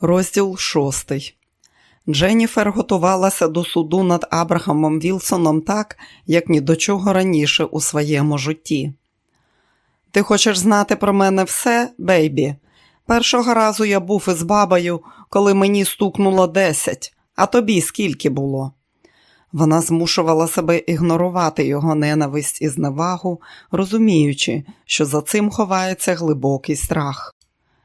Розділ шостий. Дженніфер готувалася до суду над Абрахамом Вілсоном так, як ні до чого раніше у своєму житті. Ти хочеш знати про мене все, бейбі? Першого разу я був із бабою, коли мені стукнуло десять, а тобі скільки було? Вона змушувала себе ігнорувати його ненависть і зневагу, розуміючи, що за цим ховається глибокий страх.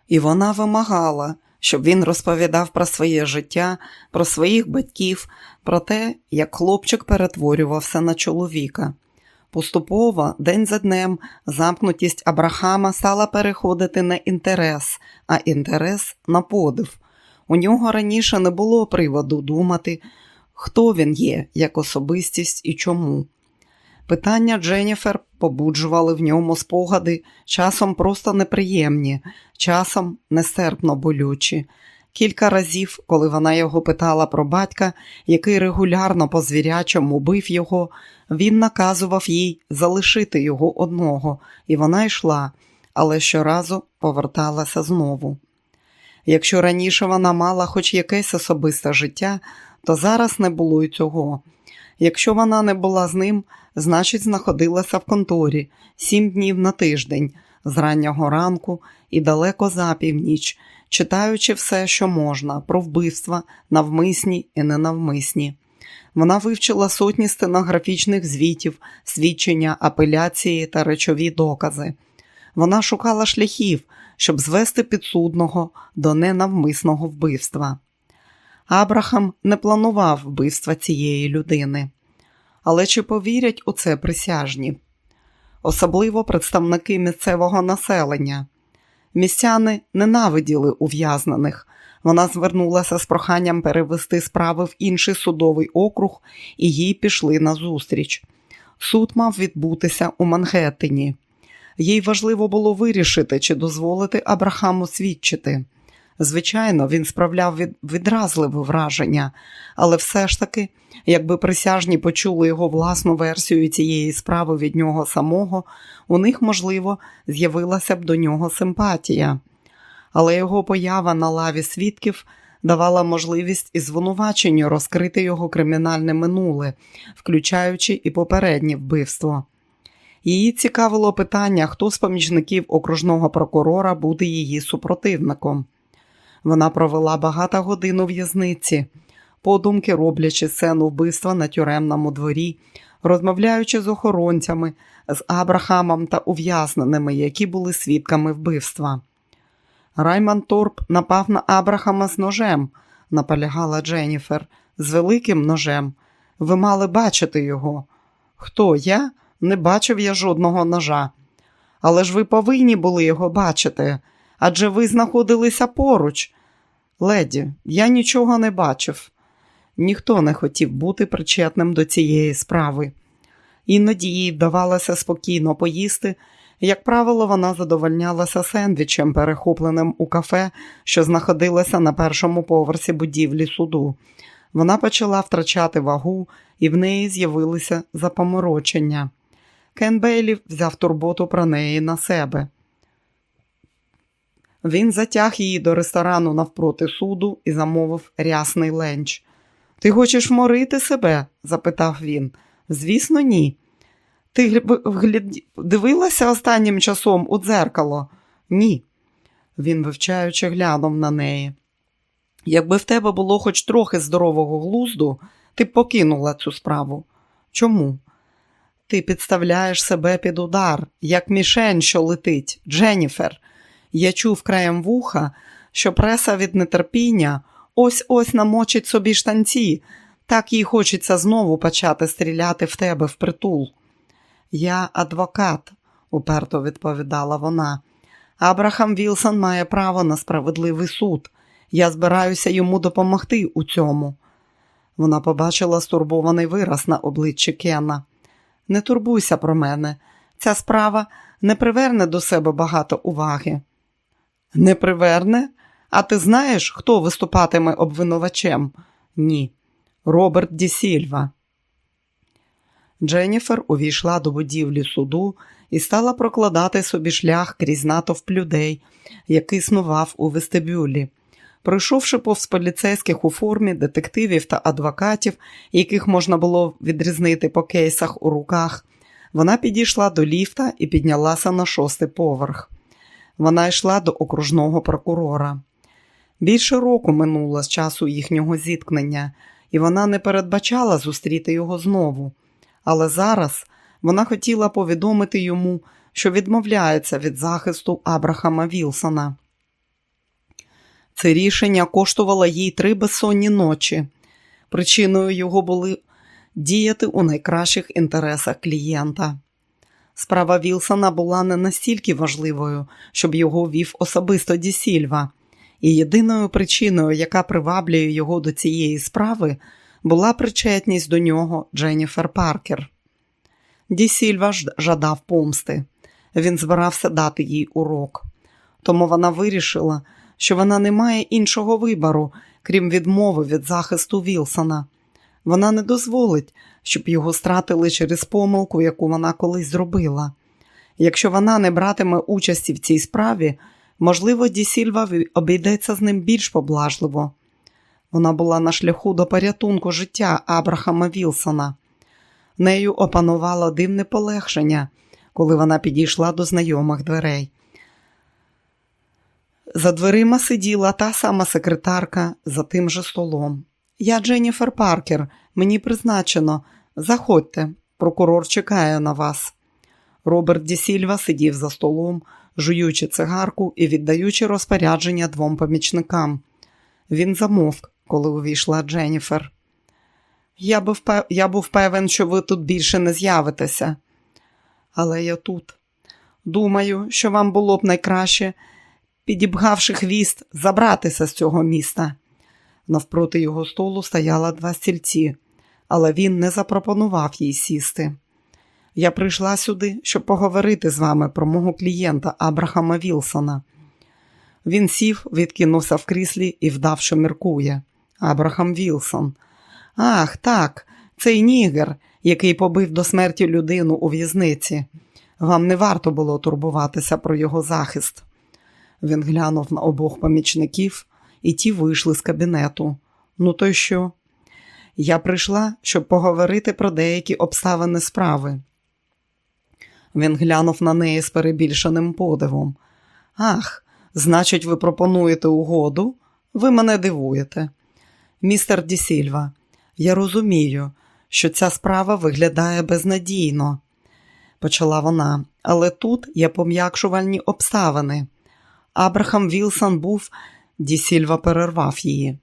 І вона вимагала, щоб він розповідав про своє життя, про своїх батьків, про те, як хлопчик перетворювався на чоловіка. Поступово, день за днем, замкнутість Абрахама стала переходити на інтерес, а інтерес на подив. У нього раніше не було приводу думати, хто він є як особистість і чому. Питання Дженніфер побуджували в ньому спогади, часом просто неприємні, часом нестерпно болючі. Кілька разів, коли вона його питала про батька, який регулярно по звірячому бив його, він наказував їй залишити його одного, і вона йшла, але щоразу поверталася знову. Якщо раніше вона мала хоч якесь особисте життя, то зараз не було й цього. Якщо вона не була з ним, значить, знаходилася в конторі сім днів на тиждень, з раннього ранку і далеко за північ, читаючи все, що можна, про вбивства, навмисні і ненавмисні. Вона вивчила сотні стенографічних звітів, свідчення, апеляції та речові докази. Вона шукала шляхів, щоб звести підсудного до ненавмисного вбивства. Абрахам не планував вбивства цієї людини. Але чи повірять у це присяжні? Особливо представники місцевого населення. Містяни ненавиділи ув'язнених. Вона звернулася з проханням перевести справи в інший судовий округ, і їй пішли на зустріч. Суд мав відбутися у Мангеттені. Їй важливо було вирішити, чи дозволити Абрахаму свідчити. Звичайно, він справляв від... відразливе враження, але все ж таки, якби присяжні почули його власну версію цієї справи від нього самого, у них, можливо, з'явилася б до нього симпатія. Але його поява на лаві свідків давала можливість і звинуваченню розкрити його кримінальне минуле, включаючи і попереднє вбивство. Її цікавило питання, хто з помічників окружного прокурора буде її супротивником. Вона провела багато годин у в'язниці, подумки роблячи сцену вбивства на тюремному дворі, розмовляючи з охоронцями, з Абрахамом та ув'язненими, які були свідками вбивства. Райман Торп напав на Абрахама з ножем, наполягала Дженніфер, з великим ножем. Ви мали бачити його. Хто я? Не бачив я жодного ножа. Але ж ви повинні були його бачити адже ви знаходилися поруч. Леді, я нічого не бачив. Ніхто не хотів бути причетним до цієї справи. Іноді їй вдавалося спокійно поїсти. Як правило, вона задовольнялася сендвічем, перехопленим у кафе, що знаходилося на першому поверсі будівлі суду. Вона почала втрачати вагу, і в неї з'явилися запоморочення. Кен Бейлі взяв турботу про неї на себе. Він затяг її до ресторану навпроти суду і замовив рясний ленч. Ти хочеш морити себе? запитав він. Звісно, ні. Ти дивилася останнім часом у дзеркало? Ні. Він, вивчаючи, глянув на неї. Якби в тебе було хоч трохи здорового глузду, ти б покинула цю справу. Чому? Ти підставляєш себе під удар, як мішень, що летить, Дженніфер. Я чув краєм вуха, що преса від нетерпіння ось ось намочить собі штанці, так їй хочеться знову почати стріляти в тебе в притул. Я адвокат, уперто відповідала вона. Абрахам Вілсон має право на справедливий суд. Я збираюся йому допомогти у цьому. Вона побачила стурбований вираз на обличчі Кена. Не турбуйся про мене, ця справа не приверне до себе багато уваги. Не приверне? А ти знаєш, хто виступатиме обвинувачем? Ні. Роберт Ді Сільва. Дженніфер увійшла до будівлі суду і стала прокладати собі шлях крізь натовп людей, який снував у вестибюлі. Пройшовши повз поліцейських у формі, детективів та адвокатів, яких можна було відрізнити по кейсах у руках, вона підійшла до ліфта і піднялася на шостий поверх. Вона йшла до окружного прокурора. Більше року минуло з часу їхнього зіткнення, і вона не передбачала зустріти його знову. Але зараз вона хотіла повідомити йому, що відмовляється від захисту Абрахама Вілсона. Це рішення коштувало їй три безсонні ночі. Причиною його були діяти у найкращих інтересах клієнта. Справа Вілсона була не настільки важливою, щоб його вів особисто Ді Сільва, і єдиною причиною, яка приваблює його до цієї справи, була причетність до нього Дженніфер Паркер. Ді Сільва жадав помсти. Він збирався дати їй урок. Тому вона вирішила, що вона не має іншого вибору, крім відмови від захисту Вілсона. Вона не дозволить, щоб його стратили через помилку, яку вона колись зробила. Якщо вона не братиме участі в цій справі, можливо, Ді Сільва обійдеться з ним більш поблажливо. Вона була на шляху до порятунку життя Абрахама Вілсона. Нею опанувало дивне полегшення, коли вона підійшла до знайомих дверей. За дверима сиділа та сама секретарка за тим же столом. Я Дженніфер Паркер, мені призначено. Заходьте, прокурор чекає на вас. Роберт Ді Сільва сидів за столом, жуючи цигарку і віддаючи розпорядження двом помічникам. Він замовк, коли увійшла Дженніфер. Я був, я був певен, що ви тут більше не з'явитеся. Але я тут. Думаю, що вам було б найкраще, підібгавши хвіст, забратися з цього міста. Навпроти його столу стояло два стільці, але він не запропонував їй сісти. Я прийшла сюди, щоб поговорити з вами про мого клієнта Абрахама Вілсона. Він сів, відкинувся в кріслі і вдав, що міркує. Абрахам Вілсон. Ах, так, цей нігер, який побив до смерті людину у в'язниці. Вам не варто було турбуватися про його захист. Він глянув на обох помічників, і ті вийшли з кабінету. Ну, то й що? Я прийшла, щоб поговорити про деякі обставини справи. Він глянув на неї з перебільшеним подивом. Ах, значить, ви пропонуєте угоду? Ви мене дивуєте. Містер Дісільва, я розумію, що ця справа виглядає безнадійно, почала вона, але тут є пом'якшувальні обставини. Абрахам Вілсон був, Дісільва перервав її.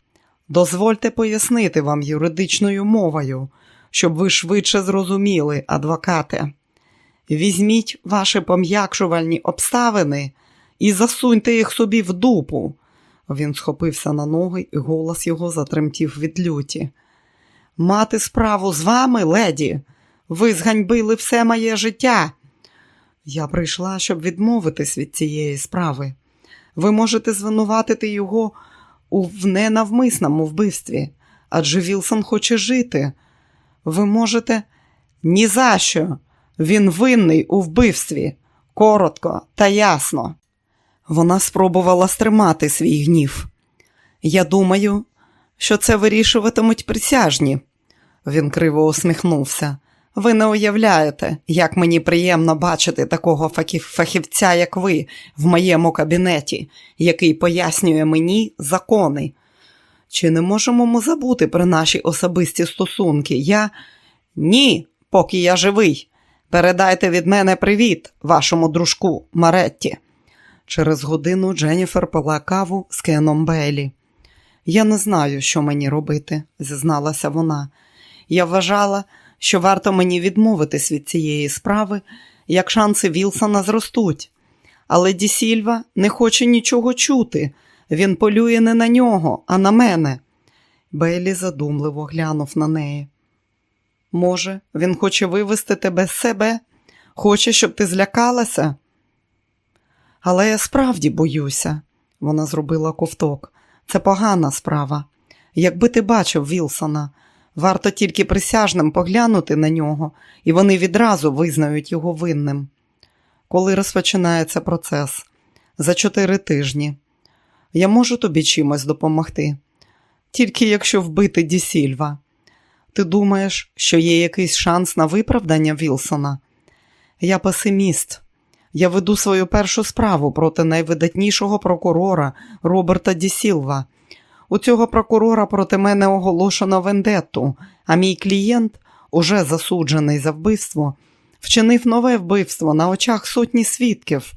Дозвольте пояснити вам юридичною мовою, щоб ви швидше зрозуміли, адвокате. Візьміть ваші пом'якшувальні обставини і засуньте їх собі в дупу. Він схопився на ноги, і голос його затремтів від люті. Мати справу з вами, леді, ви зганьбили все моє життя. Я прийшла, щоб відмовитись від цієї справи. Ви можете звинуватити його у ненавмисному вбивстві, адже Вілсон хоче жити. Ви можете ні за що. Він винний у вбивстві, коротко та ясно. Вона спробувала стримати свій гнів. Я думаю, що це вирішуватимуть присяжні. Він криво усміхнувся. Ви не уявляєте, як мені приємно бачити такого фахівця, як ви, в моєму кабінеті, який пояснює мені закони. Чи не можемо ми забути про наші особисті стосунки? Я ні, поки я живий. Передайте від мене привіт, вашому дружку Маретті. Через годину Дженніфер пила каву з Кеном Бейлі. Я не знаю, що мені робити, зізналася вона. Я вважала, що варто мені відмовитись від цієї справи, як шанси Вілсона зростуть. Але Ді Сільва не хоче нічого чути. Він полює не на нього, а на мене. Бейлі задумливо глянув на неї. Може, він хоче вивести тебе з себе, хоче, щоб ти злякалася. Але я справді боюся, вона зробила ковток. Це погана справа. Якби ти бачив Вілсона, варто тільки присяжним поглянути на нього, і вони відразу визнають його винним. Коли розпочинається процес? За чотири тижні. Я можу тобі чимось допомогти, тільки якщо вбити Дісільва. Ти думаєш, що є якийсь шанс на виправдання Вілсона? Я песиміст. Я веду свою першу справу проти найвидатнішого прокурора Роберта Дісілва. У цього прокурора проти мене оголошено вендетту, а мій клієнт, уже засуджений за вбивство, вчинив нове вбивство на очах сотні свідків.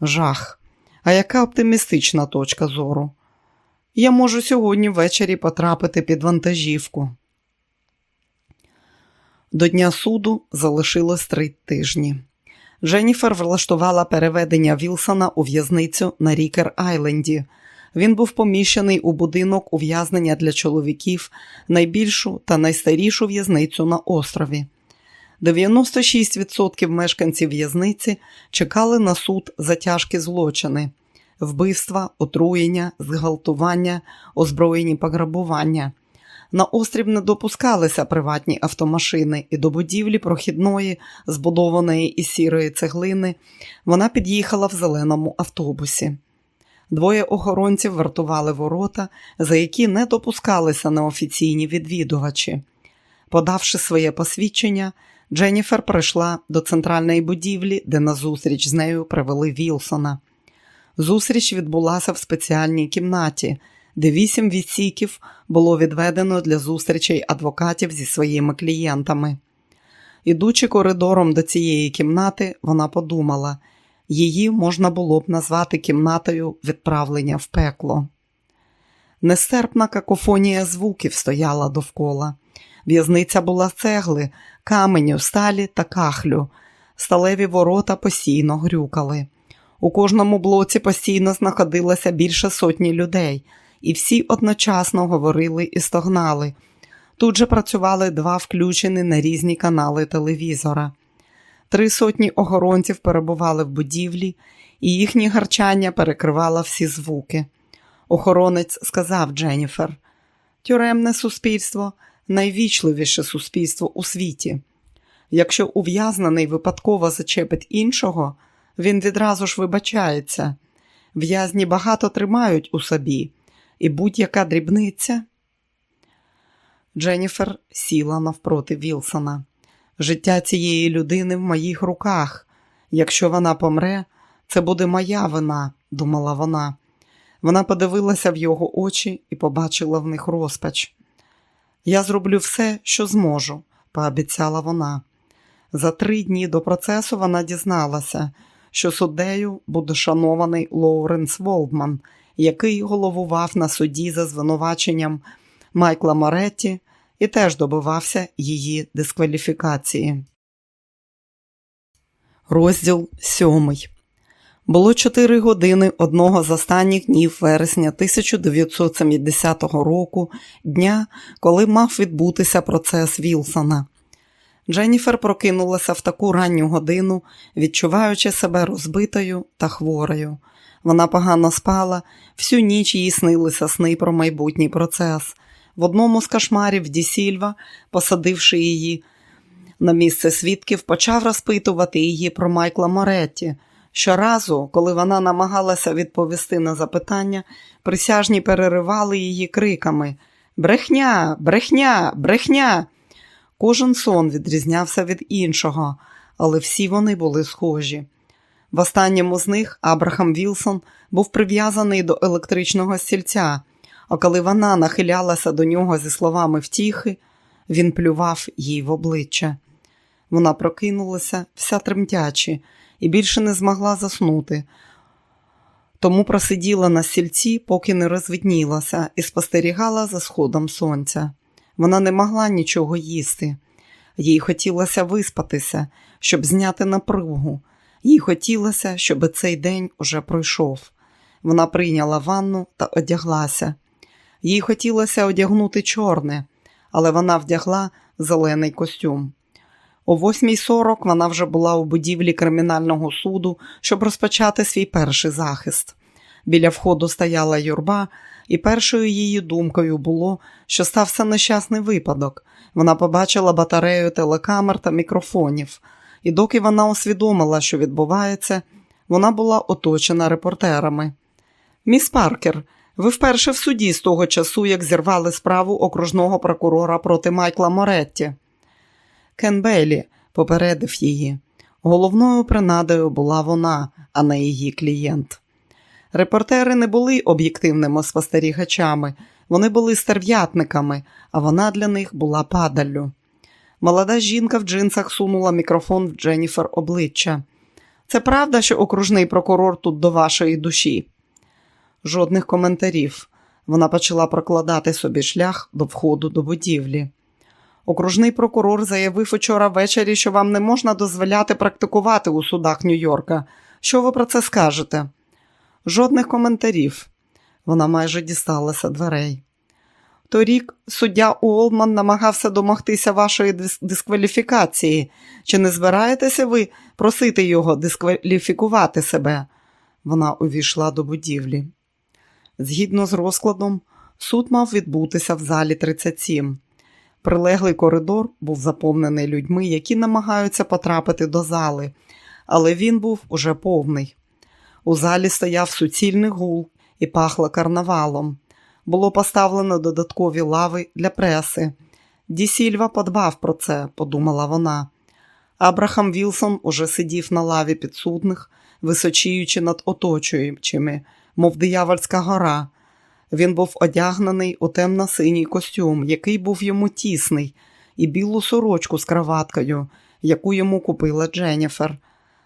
Жах. А яка оптимістична точка зору? Я можу сьогодні ввечері потрапити під вантажівку. До дня суду залишилось три тижні. Дженніфер влаштувала переведення Вілсона у в'язницю на Рікер Айленді. Він був поміщений у будинок ув'язнення для чоловіків, найбільшу та найстарішу в'язницю на острові. 96% мешканців в'язниці чекали на суд за тяжкі злочини: вбивства, отруєння, зґвалтування, озброєні пограбування. На острів не допускалися приватні автомашини, і до будівлі прохідної, збудованої із сірої цеглини, вона під'їхала в зеленому автобусі. Двоє охоронців вартували ворота, за які не допускалися неофіційні відвідувачі. Подавши своє посвідчення, Дженніфер прийшла до центральної будівлі, де на зустріч з нею привели Вілсона. Зустріч відбулася в спеціальній кімнаті, де вісім відсіків було відведено для зустрічей адвокатів зі своїми клієнтами. Ідучи коридором до цієї кімнати, вона подумала, її можна було б назвати кімнатою відправлення в пекло. Нестерпна какофонія звуків стояла довкола. В'язниця була з цегли, каменю, сталі та кахлю. Сталеві ворота постійно грюкали. У кожному блоці постійно знаходилося більше сотні людей, і всі одночасно говорили і стогнали. Тут же працювали два включені на різні канали телевізора. Три сотні охоронців перебували в будівлі, і їхні гарчання перекривало всі звуки. Охоронець сказав Дженніфер: Тюремне суспільство найвічливіше суспільство у світі. Якщо ув'язнений випадково зачепить іншого, він відразу ж вибачається. В'язні багато тримають у собі, і будь-яка дрібниця. Дженніфер сіла навпроти Вілсона. Життя цієї людини в моїх руках. Якщо вона помре, це буде моя вина, думала вона. Вона подивилася в його очі і побачила в них розпач. Я зроблю все, що зможу, пообіцяла вона. За три дні до процесу вона дізналася, що суддею буде шанований Лоуренс Волдман, який головував на суді за звинуваченням Майкла Моретті і теж добивався її дискваліфікації. Розділ сьомий. Було чотири години одного з останніх днів вересня 1970 року, дня, коли мав відбутися процес Вілсона. Дженніфер прокинулася в таку ранню годину, відчуваючи себе розбитою та хворою. Вона погано спала, всю ніч їй снилися сни про майбутній процес. В одному з кошмарів Ді Сільва, посадивши її на місце свідків, почав розпитувати її про Майкла Моретті. Щоразу, коли вона намагалася відповісти на запитання, присяжні переривали її криками Брехня, брехня, брехня. Кожен сон відрізнявся від іншого, але всі вони були схожі. В останньому з них Абрахам Вілсон був прив'язаний до електричного стільця, а коли вона нахилялася до нього зі словами втіхи, він плював їй в обличчя. Вона прокинулася, вся тремтячи, і більше не змогла заснути. Тому просиділа на стільці, поки не розвиднілася, і спостерігала за сходом сонця. Вона не могла нічого їсти. Їй хотілося виспатися, щоб зняти напругу. Їй хотілося, щоб цей день уже пройшов. Вона прийняла ванну та одяглася. Їй хотілося одягнути чорне, але вона вдягла зелений костюм. О 8.40 вона вже була у будівлі кримінального суду, щоб розпочати свій перший захист. Біля входу стояла юрба, і першою її думкою було, що стався нещасний випадок. Вона побачила батарею телекамер та мікрофонів, і доки вона усвідомила, що відбувається, вона була оточена репортерами. Міс Паркер, ви вперше в суді з того часу, як зірвали справу окружного прокурора проти Майкла Моретті. Кен Бейлі попередив її. Головною принадою була вона, а не її клієнт. Репортери не були об'єктивними спостерігачами, вони були стерв'ятниками, а вона для них була падаллю. Молода жінка в джинсах сунула мікрофон в Дженніфер обличчя. Це правда, що окружний прокурор тут до вашої душі? Жодних коментарів. Вона почала прокладати собі шлях до входу до будівлі. Окружний прокурор заявив учора ввечері, що вам не можна дозволяти практикувати у судах Нью-Йорка. Що ви про це скажете? Жодних коментарів. Вона майже дісталася дверей. Торік суддя Уолман намагався домогтися вашої дискваліфікації. Чи не збираєтеся ви просити його дискваліфікувати себе? Вона увійшла до будівлі. Згідно з розкладом, суд мав відбутися в залі 37. Прилеглий коридор був заповнений людьми, які намагаються потрапити до зали, але він був уже повний. У залі стояв суцільний гул і пахло карнавалом. Було поставлено додаткові лави для преси. Ді Сільва подбав про це, подумала вона. Абрахам Вілсон уже сидів на лаві підсудних, височіючи над оточуючими, мов диявольська гора. Він був одягнений у темно-синій костюм, який був йому тісний, і білу сорочку з краваткою, яку йому купила Дженніфер.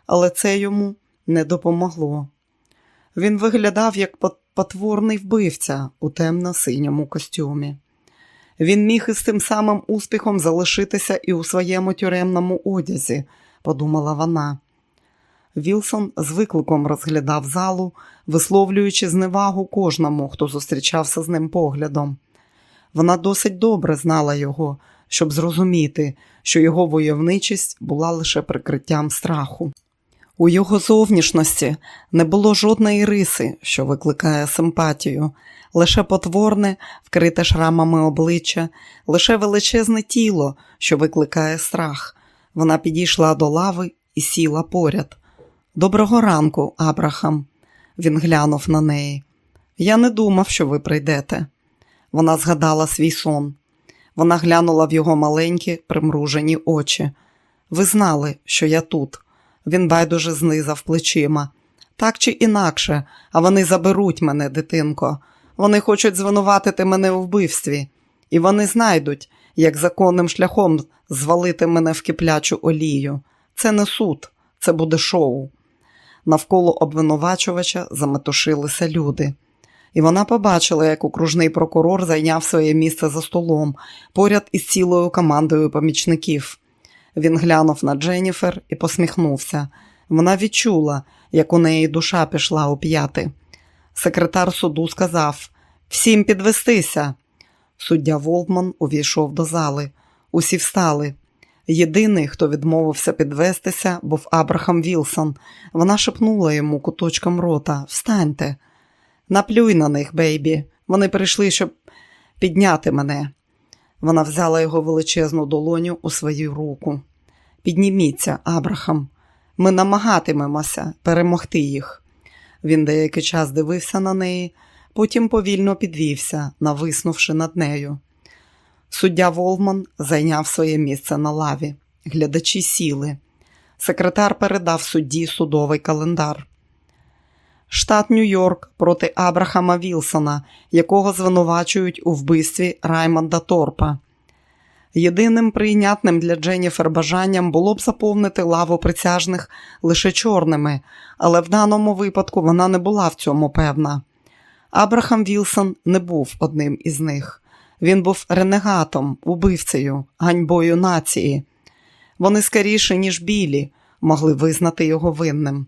Але це йому не допомогло. Він виглядав як потворний вбивця у темно-синьому костюмі. Він міг із тим самим успіхом залишитися і у своєму тюремному одязі, подумала вона. Вілсон з викликом розглядав залу, висловлюючи зневагу кожному, хто зустрічався з ним поглядом. Вона досить добре знала його, щоб зрозуміти, що його войовничість була лише прикриттям страху. У його зовнішності не було жодної риси, що викликає симпатію, лише потворне, вкрите шрамами обличчя, лише величезне тіло, що викликає страх. Вона підійшла до лави і сіла поряд. Доброго ранку, Абрахам. Він глянув на неї. Я не думав, що ви прийдете. Вона згадала свій сон. Вона глянула в його маленькі, примружені очі. Ви знали, що я тут. Він байдуже знизав плечима. Так чи інакше, а вони заберуть мене, дитинко. Вони хочуть звинуватити мене у вбивстві, і вони знайдуть, як законним шляхом звалити мене в киплячу олію. Це не суд, це буде шоу. Навколо обвинувачувача заметушилися люди. І вона побачила, як окружний прокурор зайняв своє місце за столом поряд із цілою командою помічників. Він глянув на Дженніфер і посміхнувся. Вона відчула, як у неї душа пішла у п'яти. Секретар суду сказав всім підвестися. Суддя Волтман увійшов до зали. Усі встали. Єдиний, хто відмовився підвестися, був Абрахам Вілсон. Вона шепнула йому куточком рота Встаньте, наплюй на них, бейбі. Вони прийшли, щоб підняти мене. Вона взяла його величезну долоню у свою руку. Підніміться, Абрахам, ми намагатимемося перемогти їх. Він деякий час дивився на неї, потім повільно підвівся, нависнувши над нею. Суддя Волман зайняв своє місце на лаві. Глядачі сіли. Секретар передав судді судовий календар. Штат Нью-Йорк проти Абрахама Вілсона, якого звинувачують у вбивстві Раймонда Торпа. Єдиним прийнятним для Дженніфер бажанням було б заповнити лаву присяжних лише чорними, але в даному випадку вона не була в цьому певна. Абрахам Вілсон не був одним із них. Він був ренегатом, убивцею, ганьбою нації. Вони скоріше, ніж білі, могли визнати його винним.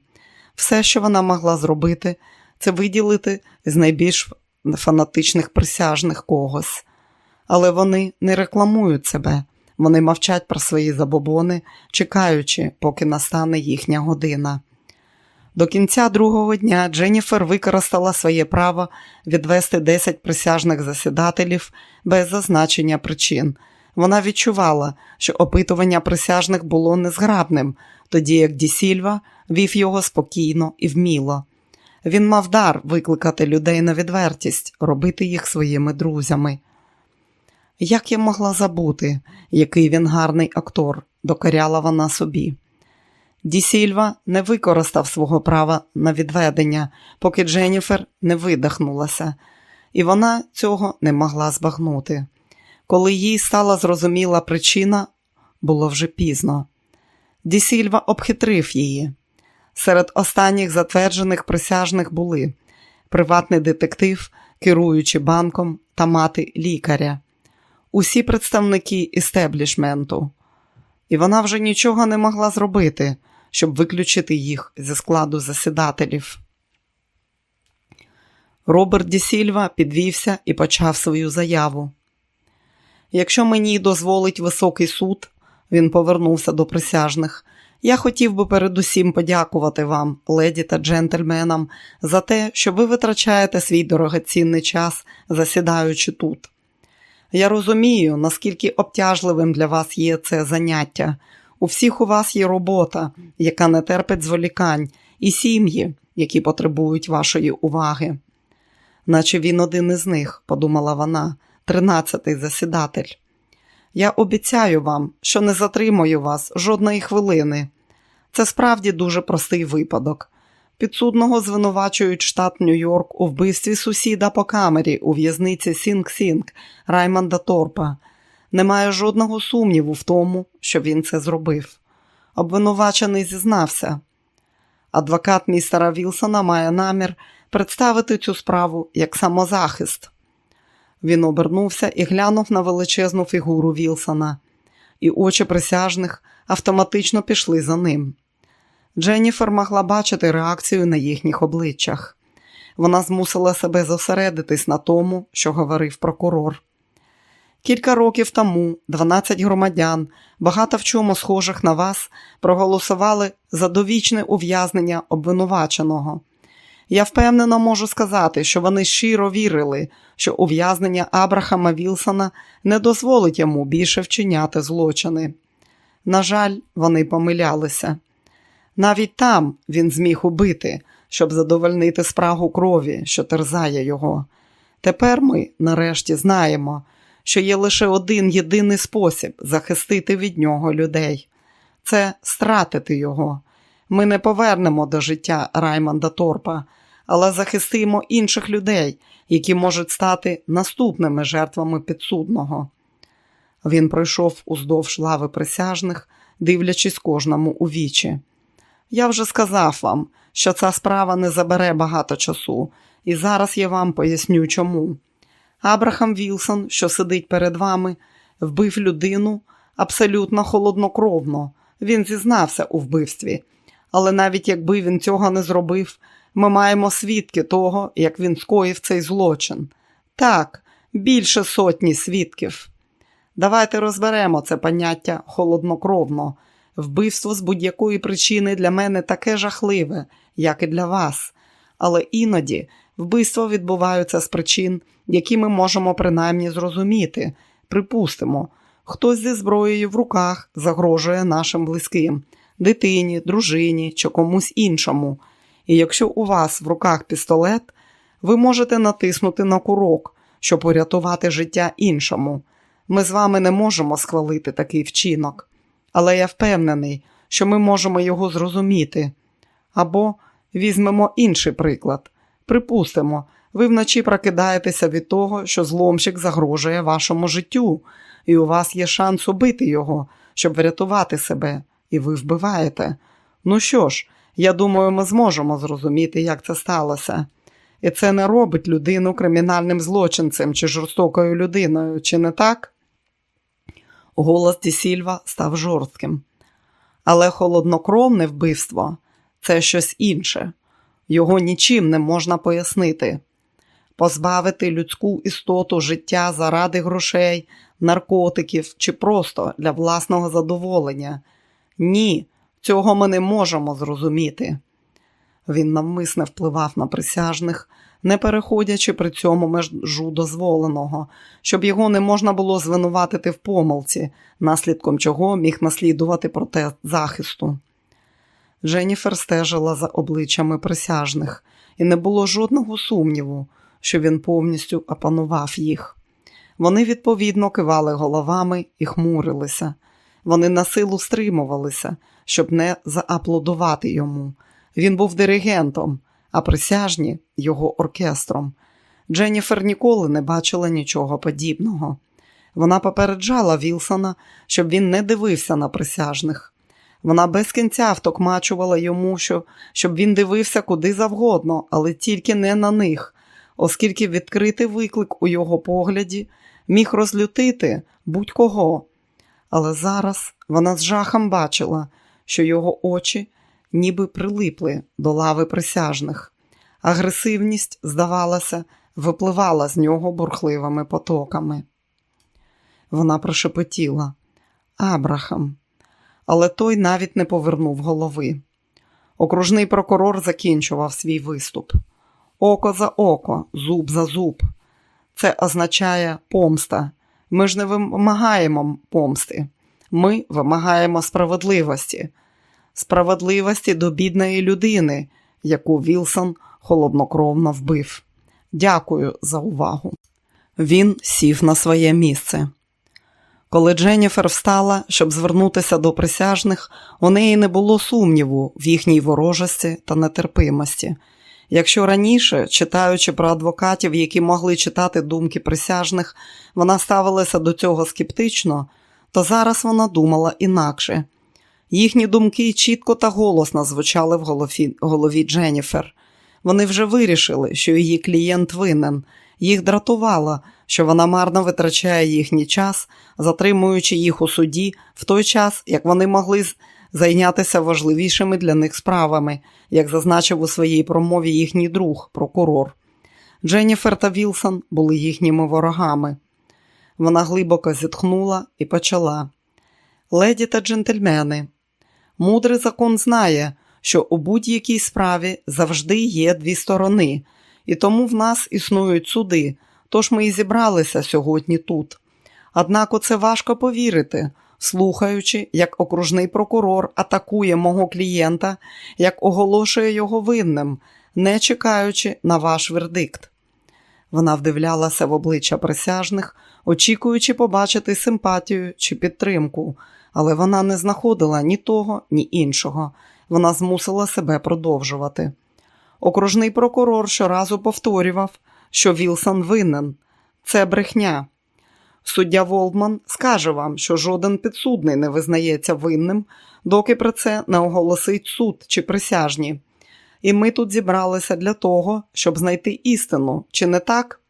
Все, що вона могла зробити, це виділити з найбільш фанатичних присяжних когось. Але вони не рекламують себе, вони мовчать про свої забобони, чекаючи, поки настане їхня година. До кінця другого дня Дженніфер використала своє право відвести 10 присяжних засідателів без зазначення причин. Вона відчувала, що опитування присяжних було незграбним, тоді як Ді Сільва вів його спокійно і вміло. Він мав дар викликати людей на відвертість, робити їх своїми друзями. Як я могла забути, який він гарний актор, докоряла вона собі. Ді Сільва не використав свого права на відведення, поки Дженніфер не видихнулася, і вона цього не могла збагнути. Коли їй стала зрозуміла причина, було вже пізно. Ді Сільва обхитрив її. Серед останніх затверджених присяжних були приватний детектив, керуючи банком та мати лікаря, усі представники істеблішменту. І вона вже нічого не могла зробити, щоб виключити їх зі складу засідателів. Роберт Ді Сільва підвівся і почав свою заяву. Якщо мені дозволить високий суд, він повернувся до присяжних. Я хотів би передусім подякувати вам, леді та джентльменам, за те, що ви витрачаєте свій дорогоцінний час, засідаючи тут. Я розумію, наскільки обтяжливим для вас є це заняття. У всіх у вас є робота, яка не терпить зволікань, і сім'ї, які потребують вашої уваги. Наче він один із них, подумала вона, тринадцятий засідатель. Я обіцяю вам, що не затримаю вас жодної хвилини. Це справді дуже простий випадок. Підсудного звинувачує штат Нью-Йорк у вбивстві сусіда по камері у в'язниці Сінг-Сінг Раймонда Торпа. Немає жодного сумніву в тому, що він це зробив. Обвинувачений зізнався. Адвокат містера Вілсона має намір представити цю справу як самозахист. Він обернувся і глянув на величезну фігуру Вілсона, і очі присяжних автоматично пішли за ним. Дженніфер могла бачити реакцію на їхніх обличчях. Вона змусила себе зосередитись на тому, що говорив прокурор. Кілька років тому 12 громадян, багато в чому схожих на вас, проголосували за довічне ув'язнення обвинуваченого. Я впевнено можу сказати, що вони щиро вірили, що ув'язнення Абрахама Вілсона не дозволить йому більше вчиняти злочини. На жаль, вони помилялися. Навіть там він зміг убити, щоб задовольнити спрагу крові, що терзає його. Тепер ми, нарешті, знаємо, що є лише один єдиний спосіб захистити від нього людей це стратити його. Ми не повернемо до життя Раймонда Торпа, але захистимо інших людей, які можуть стати наступними жертвами підсудного. Він пройшов уздовж лави присяжних, дивлячись кожному у вічі. Я вже сказав вам, що ця справа не забере багато часу, і зараз я вам поясню чому. Абрахам Вілсон, що сидить перед вами, вбив людину абсолютно холоднокровно. Він зізнався у вбивстві. Але навіть якби він цього не зробив, ми маємо свідки того, як він скоїв цей злочин. Так, більше сотні свідків. Давайте розберемо це поняття холоднокровно. Вбивство з будь-якої причини для мене таке жахливе, як і для вас. Але іноді вбивства відбуваються з причин, які ми можемо принаймні зрозуміти. Припустимо, хтось зі зброєю в руках загрожує нашим близьким, дитині, дружині чи комусь іншому. І якщо у вас в руках пістолет, ви можете натиснути на курок, щоб урятувати життя іншому. Ми з вами не можемо схвалити такий вчинок, але я впевнений, що ми можемо його зрозуміти. Або візьмемо інший приклад. Припустимо, ви вночі прокидаєтеся від того, що зломщик загрожує вашому життю, і у вас є шанс убити його, щоб врятувати себе, і ви вбиваєте. Ну що ж, я думаю, ми зможемо зрозуміти, як це сталося. І це не робить людину кримінальним злочинцем чи жорстокою людиною, чи не так? Голос Ді Сільва став жорстким. Але холоднокровне вбивство це щось інше, його нічим не можна пояснити. Позбавити людську істоту життя заради грошей, наркотиків чи просто для власного задоволення. Ні, цього ми не можемо зрозуміти. Він навмисне впливав на присяжних, не переходячи при цьому межу дозволеного, щоб його не можна було звинуватити в помилці, наслідком чого міг наслідувати протест захисту. Дженніфер стежила за обличчями присяжних, і не було жодного сумніву, що він повністю опанував їх. Вони відповідно кивали головами і хмурилися. Вони на силу стримувалися, щоб не зааплодувати йому. Він був диригентом, а присяжні його оркестром. Дженніфер ніколи не бачила нічого подібного. Вона попереджала Вілсона, щоб він не дивився на присяжних. Вона без кінця втокмачувала йому, що, щоб він дивився куди завгодно, але тільки не на них, оскільки відкритий виклик у його погляді міг розлютити будь-кого. Але зараз вона з жахом бачила, що його очі ніби прилипли до лави присяжних. Агресивність, здавалося, випливала з нього бурхливими потоками. Вона прошепотіла Абрахам, але той навіть не повернув голови. Окружний прокурор закінчував свій виступ. Око за око, зуб за зуб. Це означає помста. Ми ж не вимагаємо помсти. Ми вимагаємо справедливості, справедливості до бідної людини, яку Вілсон холоднокровно вбив. Дякую за увагу. Він сів на своє місце. Коли Дженніфер встала, щоб звернутися до присяжних, у неї не було сумніву в їхній ворожості та нетерпимості. Якщо раніше, читаючи про адвокатів, які могли читати думки присяжних, вона ставилася до цього скептично, то зараз вона думала інакше. Їхні думки чітко та голосно звучали в голові, голові Дженніфер. Вони вже вирішили, що її клієнт винен. Їх дратувало, що вона марно витрачає їхній час, затримуючи їх у суді в той час, як вони могли зайнятися важливішими для них справами, як зазначив у своїй промові їхній друг, прокурор. Дженніфер та Вілсон були їхніми ворогами. Вона глибоко зітхнула і почала. Леді та джентльмени, мудрий закон знає, що у будь-якій справі завжди є дві сторони, і тому в нас існують суди, тож ми і зібралися сьогодні тут. Однак це важко повірити, слухаючи, як окружний прокурор атакує мого клієнта, як оголошує його винним, не чекаючи на ваш вердикт. Вона вдивлялася в обличчя присяжних, очікуючи побачити симпатію чи підтримку, але вона не знаходила ні того, ні іншого. Вона змусила себе продовжувати. Окружний прокурор щоразу повторював, що Вілсон винен. Це брехня. Суддя Волдман скаже вам, що жоден підсудний не визнається винним, доки про це не оголосить суд чи присяжні. І ми тут зібралися для того, щоб знайти істину, чи не так?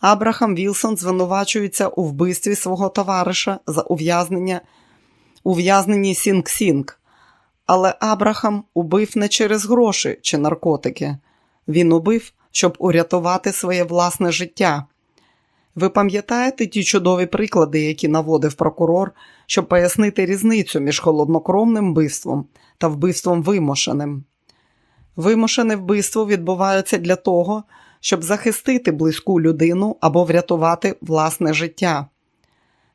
Абрахам Вілсон звинувачується у вбивстві свого товариша за ув'язнення у в'язниці Сінг-Сінг. Але Абрахам убив не через гроші чи наркотики. Він убив, щоб урятувати своє власне життя. Ви пам'ятаєте ті чудові приклади, які наводив прокурор, щоб пояснити різницю між холоднокровним вбивством та вбивством вимушеним? Вимушене вбивство відбувається для того, щоб захистити близьку людину або врятувати власне життя.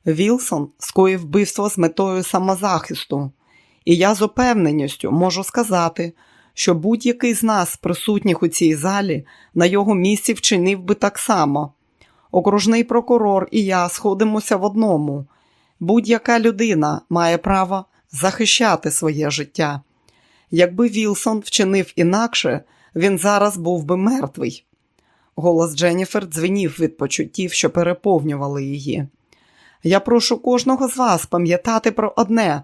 Вілсон скоїв вбивство з метою самозахисту, і я з упевненістю можу сказати, що будь-який з нас, присутніх у цій залі, на його місці вчинив би так само. Окружний прокурор і я сходимося в одному. Будь-яка людина має право захищати своє життя. Якби Вілсон вчинив інакше, він зараз був би мертвий. Голос Дженніфер дзвенів від почуттів, що переповнювали її. Я прошу кожного з вас пам'ятати про одне.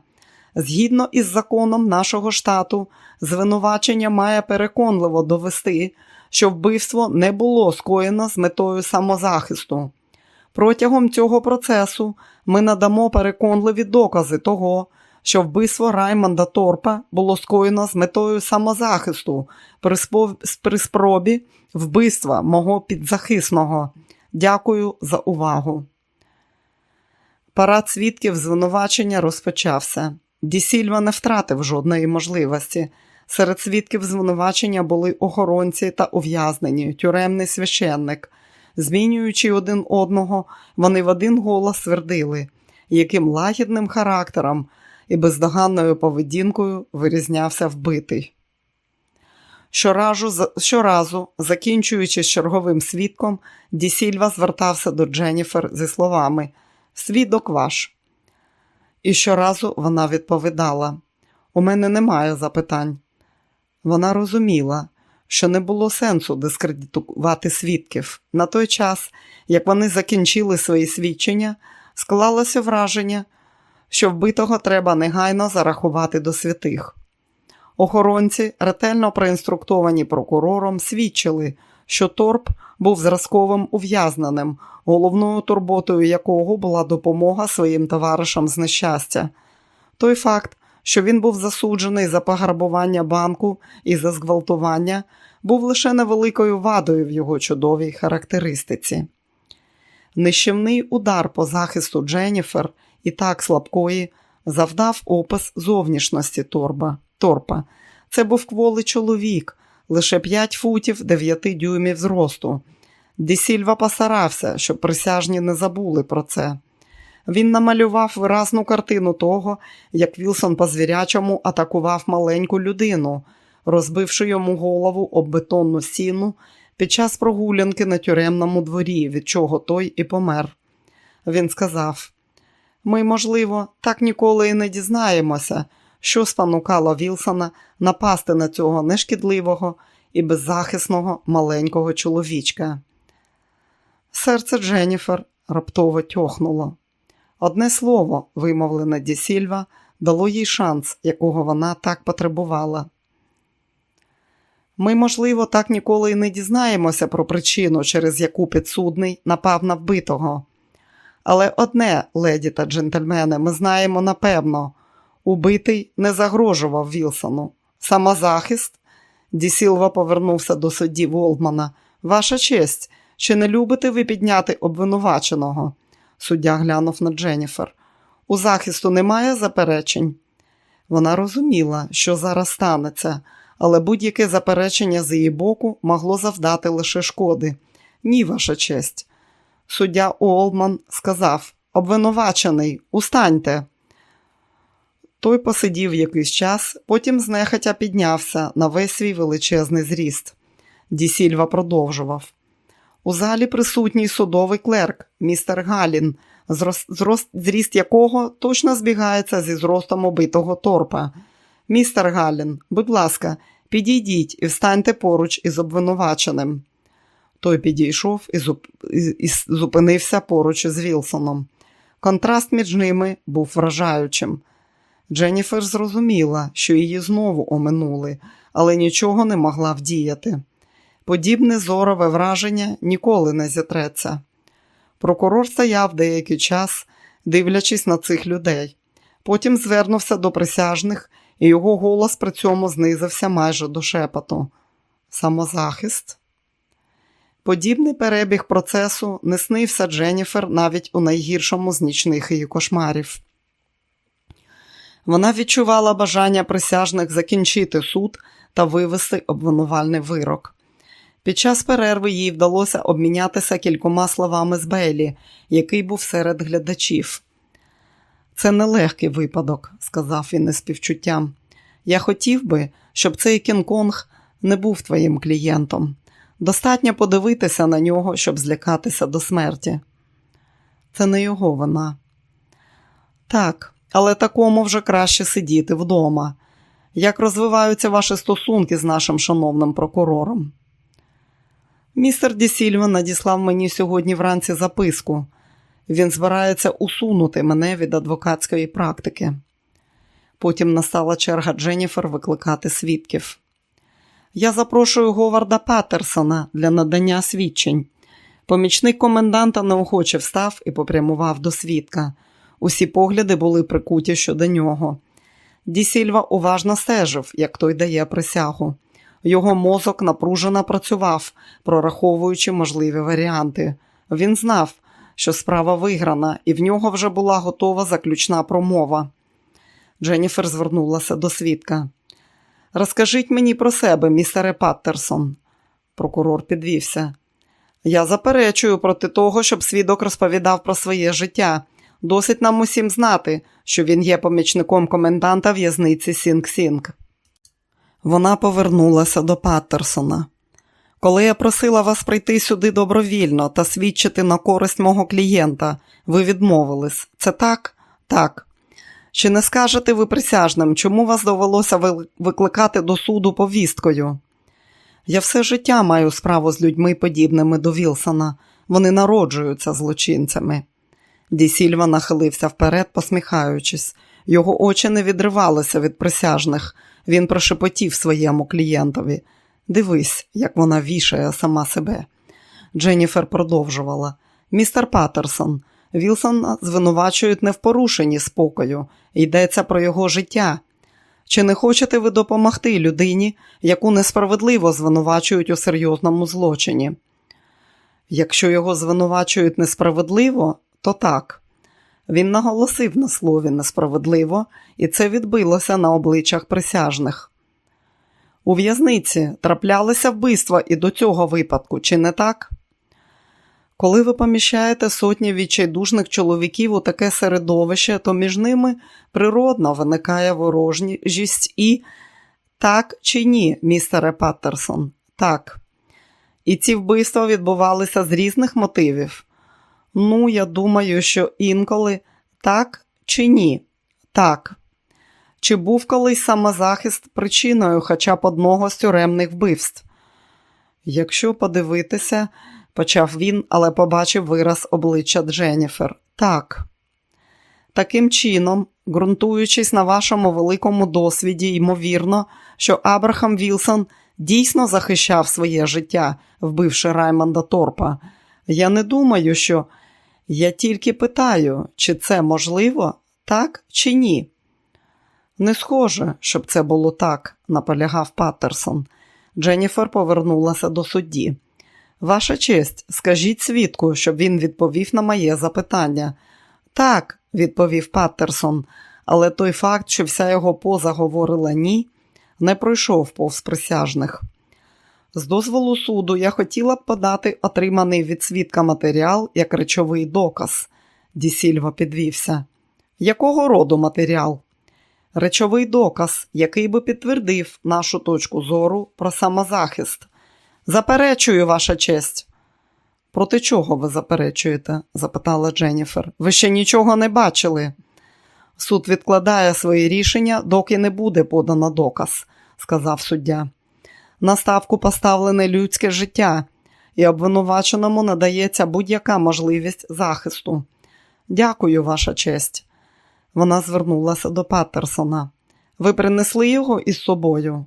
Згідно із законом нашого штату, звинувачення має переконливо довести, що вбивство не було скоєно з метою самозахисту. Протягом цього процесу ми надамо переконливі докази того, що вбивство Раймонда Торпа було скоєно з метою самозахисту при спробі вбивства мого підзахисного. Дякую за увагу. Парад свідків звинувачення розпочався. Дісільва не втратив жодної можливості. Серед свідків звинувачення були охоронці та ув'язнені, тюремний священник. Змінюючи один одного, вони в один голос твердили, яким лагідним характером і бездоганною поведінкою вирізнявся вбитий. Щоразу, щоразу, закінчуючи з черговим свідком, Дісільва звертався до Дженніфер зі словами Свідок ваш. І щоразу вона відповідала: У мене немає запитань. Вона розуміла, що не було сенсу дискредитувати свідків. На той час, як вони закінчили свої свідчення, склалося враження, що вбитого треба негайно зарахувати до святих. Охоронці, ретельно проінструктовані прокурором, свідчили, що торп був зразковим ув'язненим, головною турботою якого була допомога своїм товаришам з нещастя. Той факт, що він був засуджений за пограбування банку і за зґвалтування, був лише невеликою вадою в його чудовій характеристиці. Нищівний удар по захисту Дженніфер і так слабкої завдав опис зовнішності торба, торпа. Це був кволий чоловік, лише 5 футів 9 дюймів зросту. Дісільва постарався, щоб присяжні не забули про це. Він намалював виразну картину того, як Вілсон по звірячому атакував маленьку людину, розбивши йому голову об бетонну стіну під час прогулянки на тюремному дворі, від чого той і помер. Він сказав: ми, можливо, так ніколи і не дізнаємося, що спонукало Вілсона напасти на цього нешкідливого і беззахисного маленького чоловічка. Серце Дженніфер раптово тьохнуло. Одне слово, вимовлене Ді Сільва, дало їй шанс, якого вона так потребувала. Ми, можливо, так ніколи і не дізнаємося про причину, через яку підсудний напав на вбитого. Але одне, леді та джентльмени, ми знаємо напевно, убитий не загрожував Вілсону. Самозахист? Дісілва повернувся до судді Волдмана. Ваша честь, чи не любите ви підняти обвинуваченого? Суддя глянув на Дженніфер. У захисту немає заперечень. Вона розуміла, що зараз станеться, але будь-яке заперечення з її боку могло завдати лише шкоди. Ні, ваша честь. Суддя Олман сказав обвинувачений, устаньте. Той посидів якийсь час, потім знехотя піднявся на весь свій величезний зріст. Дісільва продовжував. У залі присутній судовий клерк, містер Галін, зрост, зріст якого точно збігається зі зростом убитого торпа. Містер Галін, будь ласка, підійдіть і встаньте поруч із обвинуваченим. Той підійшов і, зуп... і зупинився поруч із Вілсоном. Контраст між ними був вражаючим. Дженніфер зрозуміла, що її знову оминули, але нічого не могла вдіяти. Подібне зорове враження ніколи не зітреться. Прокурор стояв деякий час, дивлячись на цих людей. Потім звернувся до присяжних, і його голос при цьому знизився майже до шепоту. Самозахист. Подібний перебіг процесу не снився Дженніфер навіть у найгіршому з нічних її кошмарів. Вона відчувала бажання присяжних закінчити суд та вивести обвинувальний вирок. Під час перерви їй вдалося обмінятися кількома словами з Бейлі, який був серед глядачів. Це нелегкий випадок, сказав він із співчуттям. Я хотів би, щоб цей Кінг-Конг не був твоїм клієнтом. Достатньо подивитися на нього, щоб злякатися до смерті. Це не його вина. Так, але такому вже краще сидіти вдома. Як розвиваються ваші стосунки з нашим шановним прокурором? Містер Дісільва надіслав мені сьогодні вранці записку. Він збирається усунути мене від адвокатської практики. Потім настала черга Дженніфер викликати свідків. Я запрошую Говарда Паттерсона для надання свідчень. Помічник коменданта неохоче встав і попрямував до свідка. Усі погляди були прикуті щодо нього. Дісільва уважно стежив, як той дає присягу. Його мозок напружено працював, прораховуючи можливі варіанти. Він знав, що справа виграна, і в нього вже була готова заключна промова. Дженніфер звернулася до свідка. Розкажіть мені про себе, містере Паттерсон. Прокурор підвівся. Я заперечую проти того, щоб свідок розповідав про своє життя. Досить нам усім знати, що він є помічником коменданта в'язниці Сінг-Сінг. Вона повернулася до Паттерсона. Коли я просила вас прийти сюди добровільно та свідчити на користь мого клієнта, ви відмовились. Це так? Так. Чи не скажете ви присяжним, чому вас довелося викликати до суду повісткою? Я все життя маю справу з людьми, подібними до Вілсона. Вони народжуються злочинцями. Ді Сільва нахилився вперед, посміхаючись. Його очі не відривалися від присяжних. Він прошепотів своєму клієнтові. Дивись, як вона вішає сама себе. Дженніфер продовжувала. Містер Паттерсон, Вілсона звинувачують не в порушенні спокою, йдеться про його життя. Чи не хочете ви допомогти людині, яку несправедливо звинувачують у серйозному злочині? Якщо його звинувачують несправедливо, то так. Він наголосив на слові несправедливо, і це відбилося на обличчях присяжних. У в'язниці траплялися вбивства і до цього випадку, чи не так? Коли ви поміщаєте сотні відчайдушних чоловіків у таке середовище, то між ними природно виникає ворожність і так чи ні, містере Паттерсон? Так. І ці вбивства відбувалися з різних мотивів. Ну, я думаю, що інколи так чи ні? Так. Чи був колись самозахист причиною хоча б одного з тюремних вбивств? Якщо подивитися, почав він, але побачив вираз обличчя Дженніфер. Так. Таким чином, ґрунтуючись на вашому великому досвіді, ймовірно, що Абрахам Вілсон дійсно захищав своє життя, вбивши Раймонда Торпа. Я не думаю, що я тільки питаю, чи це можливо, так чи ні. Не схоже, щоб це було так, наполягав Паттерсон. Дженніфер повернулася до судді. Ваша честь, скажіть свідку, щоб він відповів на моє запитання. Так, відповів Паттерсон, але той факт, що вся його поза говорила ні, не пройшов повз присяжних. З дозволу суду я хотіла б подати отриманий від свідка матеріал як речовий доказ. Дісільва підвівся. Якого роду матеріал? Речовий доказ, який би підтвердив нашу точку зору про самозахист. Заперечую, ваша честь. Проти чого ви заперечуєте? запитала Дженніфер. Ви ще нічого не бачили. Суд відкладає свої рішення, доки не буде подано доказ, сказав суддя. На ставку поставлене людське життя, і обвинуваченому надається будь-яка можливість захисту. Дякую, ваша честь. Вона звернулася до Паттерсона. Ви принесли його із собою?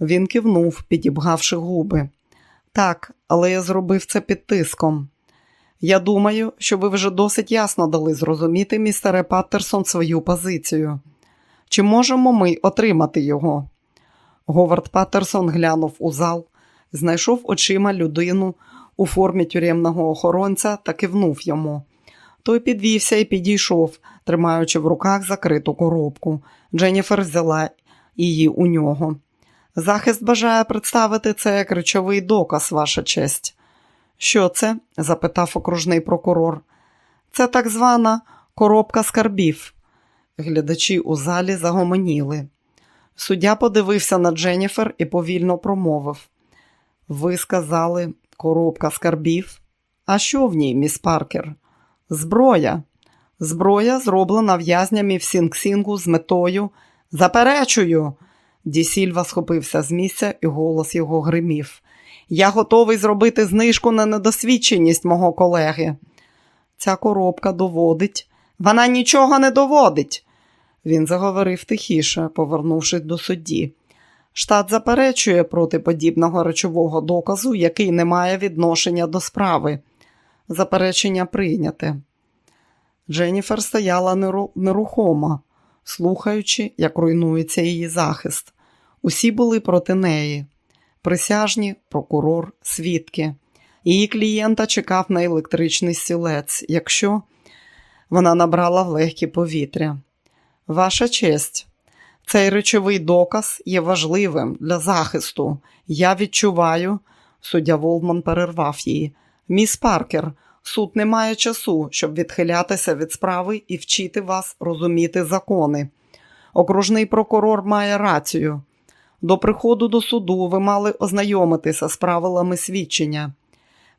Він кивнув, підібгавши губи. Так, але я зробив це під тиском. Я думаю, що ви вже досить ясно дали зрозуміти, містере Паттерсон, свою позицію. Чи можемо ми отримати його? Говард Паттерсон глянув у зал, знайшов очима людину у формі тюремного охоронця та кивнув йому. Той підвівся і підійшов, тримаючи в руках закриту коробку. Дженніфер взяла її у нього. Захист бажає представити це як речовий доказ, ваша честь. Що це? запитав окружний прокурор. Це так звана коробка скарбів. Глядачі у залі загомоніли. Суддя подивився на Дженніфер і повільно промовив. Ви сказали, коробка скарбів? А що в ній, міс Паркер? Зброя. Зброя зроблена в'язнями в Сінг-Сінгу з метою. Заперечую. Ді Сільва схопився з місця, і голос його гримів. Я готовий зробити знижку на недосвідченість мого колеги. Ця коробка доводить. Вона нічого не доводить. Він заговорив тихіше, повернувшись до судді. Штат заперечує проти подібного речового доказу, який не має відношення до справи. Заперечення прийняте. Дженніфер стояла нерухомо, слухаючи, як руйнується її захист. Усі були проти неї. Присяжні, прокурор, свідки. Її клієнта чекав на електричний стілець, якщо вона набрала в легкі повітря. Ваша честь, цей речовий доказ є важливим для захисту. Я відчуваю, суддя Волман перервав її. Міс Паркер, суд не має часу, щоб відхилятися від справи і вчити вас розуміти закони. Окружний прокурор має рацію. До приходу до суду ви мали ознайомитися з правилами свідчення.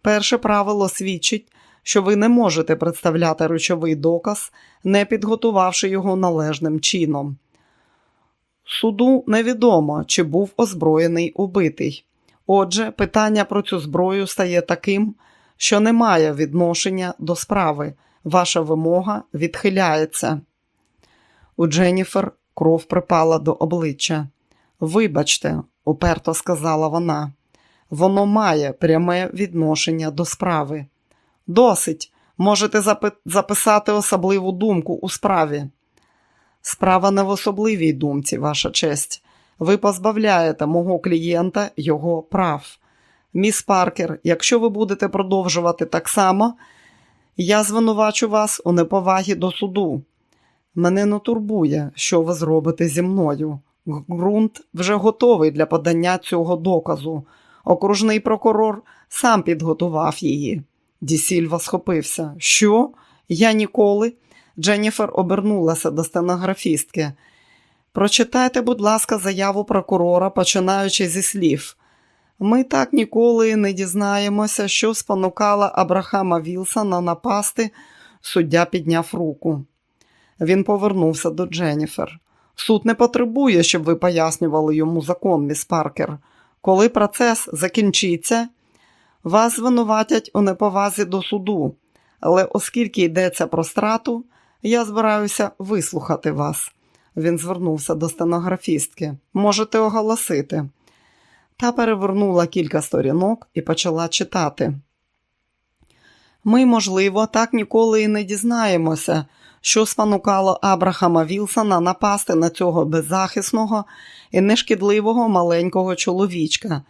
Перше правило свідчить, що ви не можете представляти речовий доказ, не підготувавши його належним чином. Суду невідомо, чи був озброєний убитий. Отже, питання про цю зброю стає таким, що не має відношення до справи. Ваша вимога відхиляється. У Дженніфер кров припала до обличчя. Вибачте, уперто сказала вона, воно має пряме відношення до справи. Досить, можете записати особливу думку у справі. Справа не в особливій думці, ваша честь. Ви позбавляєте мого клієнта його прав. Міс Паркер, якщо ви будете продовжувати так само, я звинувачу вас у неповагі до суду. Мене не турбує, що ви зробите зі мною. Ґрунт вже готовий для подання цього доказу. Окружний прокурор сам підготував її. Дісільва схопився. Що? Я ніколи. Дженніфер обернулася до стенографістки. Прочитайте, будь ласка, заяву прокурора, починаючи зі слів. Ми так ніколи не дізнаємося, що спонукала Абрахама Вілсона напасти, суддя підняв руку. Він повернувся до Дженніфер. Суд не потребує, щоб ви пояснювали йому закон, міс Паркер. Коли процес закінчиться, вас звинуватять у неповазі до суду, але оскільки йдеться про страту, я збираюся вислухати вас. Він звернувся до стенографістки. Можете оголосити. Та перевернула кілька сторінок і почала читати. Ми, можливо, так ніколи і не дізнаємося, що спонукало Абрахама Вілсона напасти на цього беззахисного і нешкідливого маленького чоловічка.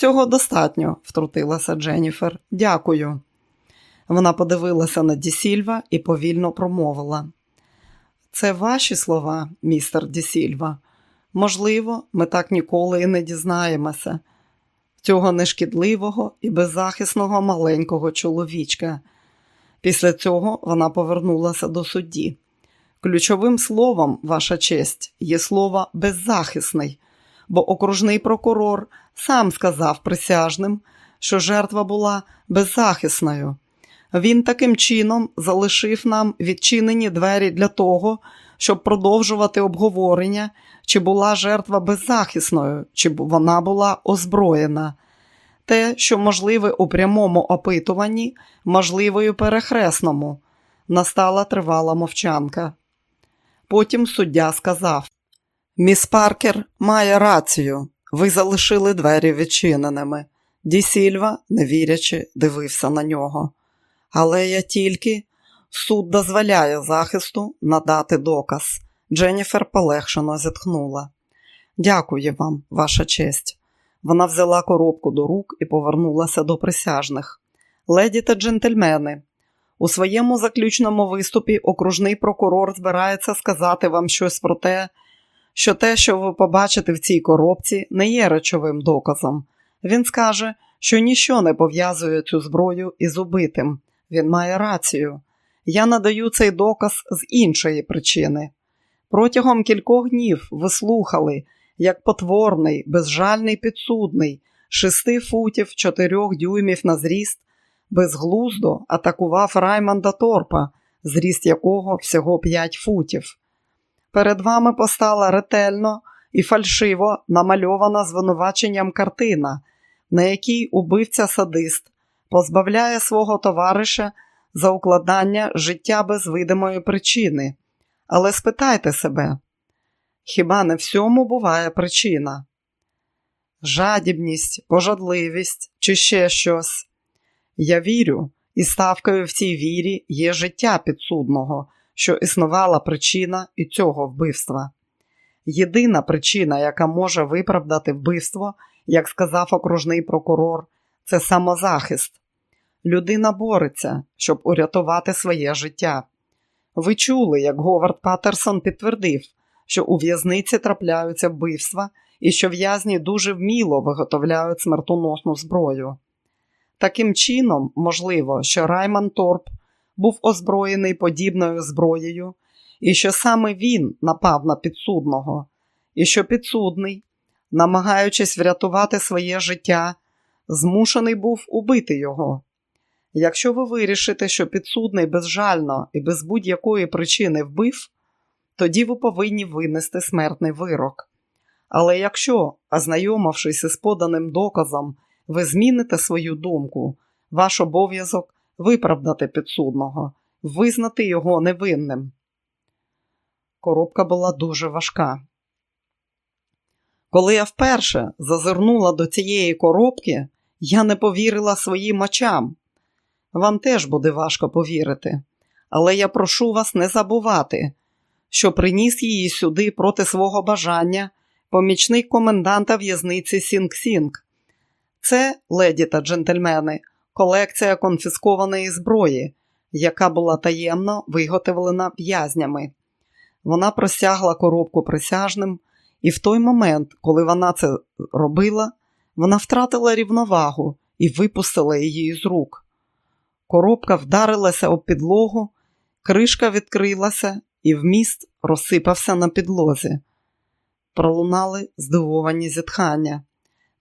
Цього достатньо, втрутилася Дженніфер. Дякую. Вона подивилася на Дісільва і повільно промовила. Це ваші слова, містер Дісільва. Можливо, ми так ніколи і не дізнаємося цього нешкідливого і беззахисного маленького чоловічка. Після цього вона повернулася до судді. Ключовим словом, ваша честь, є слово беззахисний, бо окружний прокурор сам сказав присяжним, що жертва була беззахисною. Він таким чином залишив нам відчинені двері для того, щоб продовжувати обговорення, чи була жертва беззахисною, чи вона була озброєна. Те, що можливе у прямому опитуванні, можливо і перехресному. Настала тривала мовчанка. Потім суддя сказав: Міс Паркер має рацію. Ви залишили двері відчиненими. Ді Сільва, не вірячи, дивився на нього. Але я тільки суд дозволяє захисту надати доказ. Дженніфер полегшено зітхнула. Дякую вам, ваша честь. Вона взяла коробку до рук і повернулася до присяжних. Леді та джентльмени, у своєму заключному виступі окружний прокурор збирається сказати вам щось про те, що те, що ви побачите в цій коробці, не є речовим доказом. Він скаже, що ніщо не пов'язує цю зброю із убитим. Він має рацію. Я надаю цей доказ з іншої причини. Протягом кількох днів ви слухали, як потворний, безжальний підсудний, шести футів чотирьох дюймів на зріст, безглуздо атакував Раймонда Торпа, зріст якого всього п'ять футів. Перед вами постала ретельно і фальшиво намальована звинуваченням картина, на якій убивця садист позбавляє свого товариша за укладання життя без видимої причини. Але спитайте себе, хіба не всьому буває причина? Жадібність, пожадливість чи ще щось. Я вірю, і ставкою в цій вірі є життя підсудного, що існувала причина і цього вбивства. Єдина причина, яка може виправдати вбивство, як сказав окружний прокурор, це самозахист. Людина бореться, щоб урятувати своє життя. Ви чули, як Говард Паттерсон підтвердив, що у в'язниці трапляються вбивства і що в'язні дуже вміло виготовляють смертоносну зброю. Таким чином, можливо, що Райман Торп був озброєний подібною зброєю, і що саме він напав на підсудного, і що підсудний намагаючись врятувати своє життя, змушений був убити його. Якщо ви вирішите, що підсудний безжально і без будь-якої причини вбив, тоді ви повинні винести смертний вирок. Але якщо, ознайомившись із поданим доказом, ви зміните свою думку, ваш обов'язок виправдати підсудного, визнати його невинним. Коробка була дуже важка. Коли я вперше зазирнула до цієї коробки, я не повірила своїм очам. Вам теж буде важко повірити, але я прошу вас не забувати, що приніс її сюди проти свого бажання помічник коменданта в'язниці Сінг-Сінг. Це, леді та джентльмени, колекція конфіскованої зброї, яка була таємно виготовлена в'язнями. Вона простягла коробку присяжним, і в той момент, коли вона це робила, вона втратила рівновагу і випустила її з рук. Коробка вдарилася об підлогу, кришка відкрилася, і вміст розсипався на підлозі. Пролунали здивовані зітхання.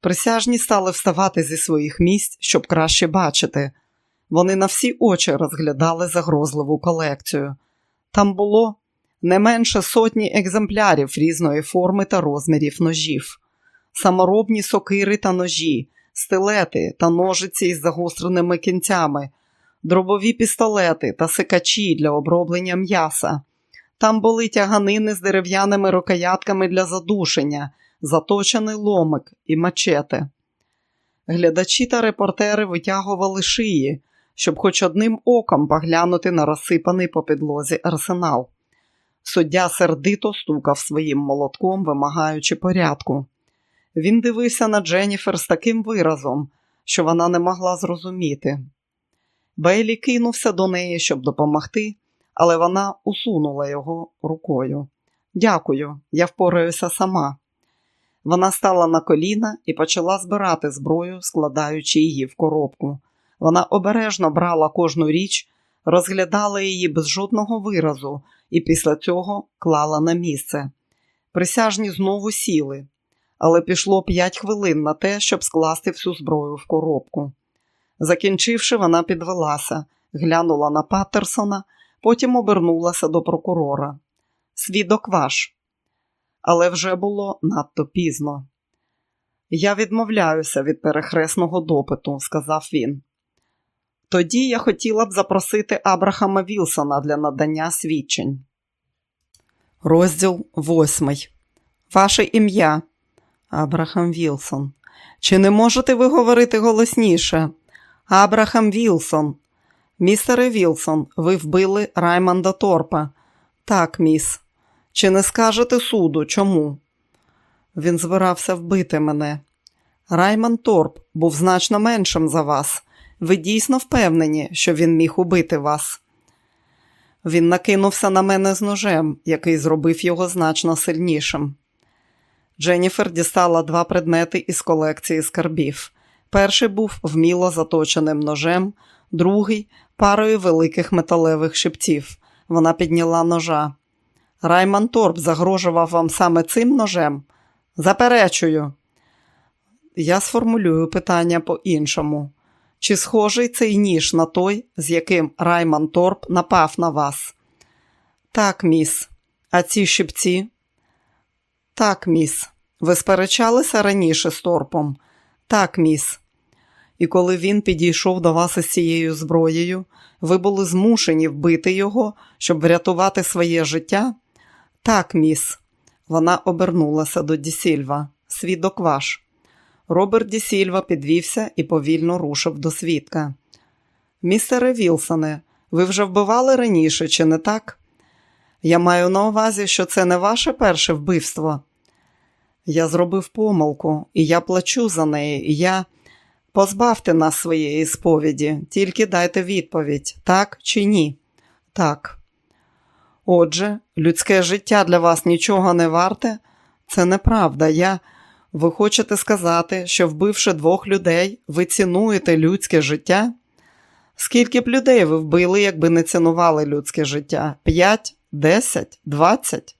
Присяжні стали вставати зі своїх місць, щоб краще бачити. Вони на всі очі розглядали загрозливу колекцію. Там було не менше сотні екземплярів різної форми та розмірів ножів, саморобні сокири та ножі, стилети та ножиці із загостреними кінцями, дробові пістолети та сикачі для оброблення м'яса. Там були тяганини з дерев'яними рукоятками для задушення, заточений ломик і мачети. Глядачі та репортери витягували шиї, щоб хоч одним оком поглянути на розсипаний по підлозі арсенал. Суддя сердито стукав своїм молотком, вимагаючи порядку. Він дивився на Дженніфер з таким виразом, що вона не могла зрозуміти. Бейлі кинувся до неї, щоб допомогти, але вона усунула його рукою. Дякую, я впораюся сама. Вона стала на коліна і почала збирати зброю, складаючи її в коробку. Вона обережно брала кожну річ, розглядала її без жодного виразу і після цього клала на місце. Присяжні знову сіли, але пішло п'ять хвилин на те, щоб скласти всю зброю в коробку. Закінчивши, вона підвелася, глянула на Паттерсона, потім обернулася до прокурора. Свідок ваш. Але вже було надто пізно. Я відмовляюся від перехресного допиту, сказав він. Тоді я хотіла б запросити Абрахама Вілсона для надання свідчень. Розділ восьмий. Ваше ім'я Абрахам Вілсон. Чи не можете ви говорити голосніше? Абрахам Вілсон. Містере Вілсон, ви вбили Раймонда Торпа. Так, міс. Чи не скажете суду чому? Він збирався вбити мене. Раймон Торп був значно меншим за вас. Ви дійсно впевнені, що він міг убити вас? Він накинувся на мене з ножем, який зробив його значно сильнішим. Дженніфер дістала два предмети із колекції скарбів. Перший був вміло заточеним ножем, другий парою великих металевих шипців. Вона підняла ножа. Райман Торп загрожував вам саме цим ножем? Заперечую. Я сформулюю питання по-іншому. Чи схожий цей ніж на той, з яким Райман Торп напав на вас? Так, міс. А ці щипці? Так, міс. Ви сперечалися раніше з торпом? Так, міс. І коли він підійшов до вас із цією зброєю, ви були змушені вбити його, щоб врятувати своє життя? Так, міс. Вона обернулася до Дісільва. Свідок ваш. Роберт Дісільва підвівся і повільно рушив до свідка. Містере Вілсоне, ви вже вбивали раніше, чи не так? Я маю на увазі, що це не ваше перше вбивство. Я зробив помилку, і я плачу за неї, і я. Позбавте нас своєї сповіді, тільки дайте відповідь, так чи ні? Так. Отже, людське життя для вас нічого не варте? Це неправда. Я... Ви хочете сказати, що, вбивши двох людей, ви цінуєте людське життя? Скільки б людей ви вбили, якби не цінували людське життя? П'ять, десять, двадцять?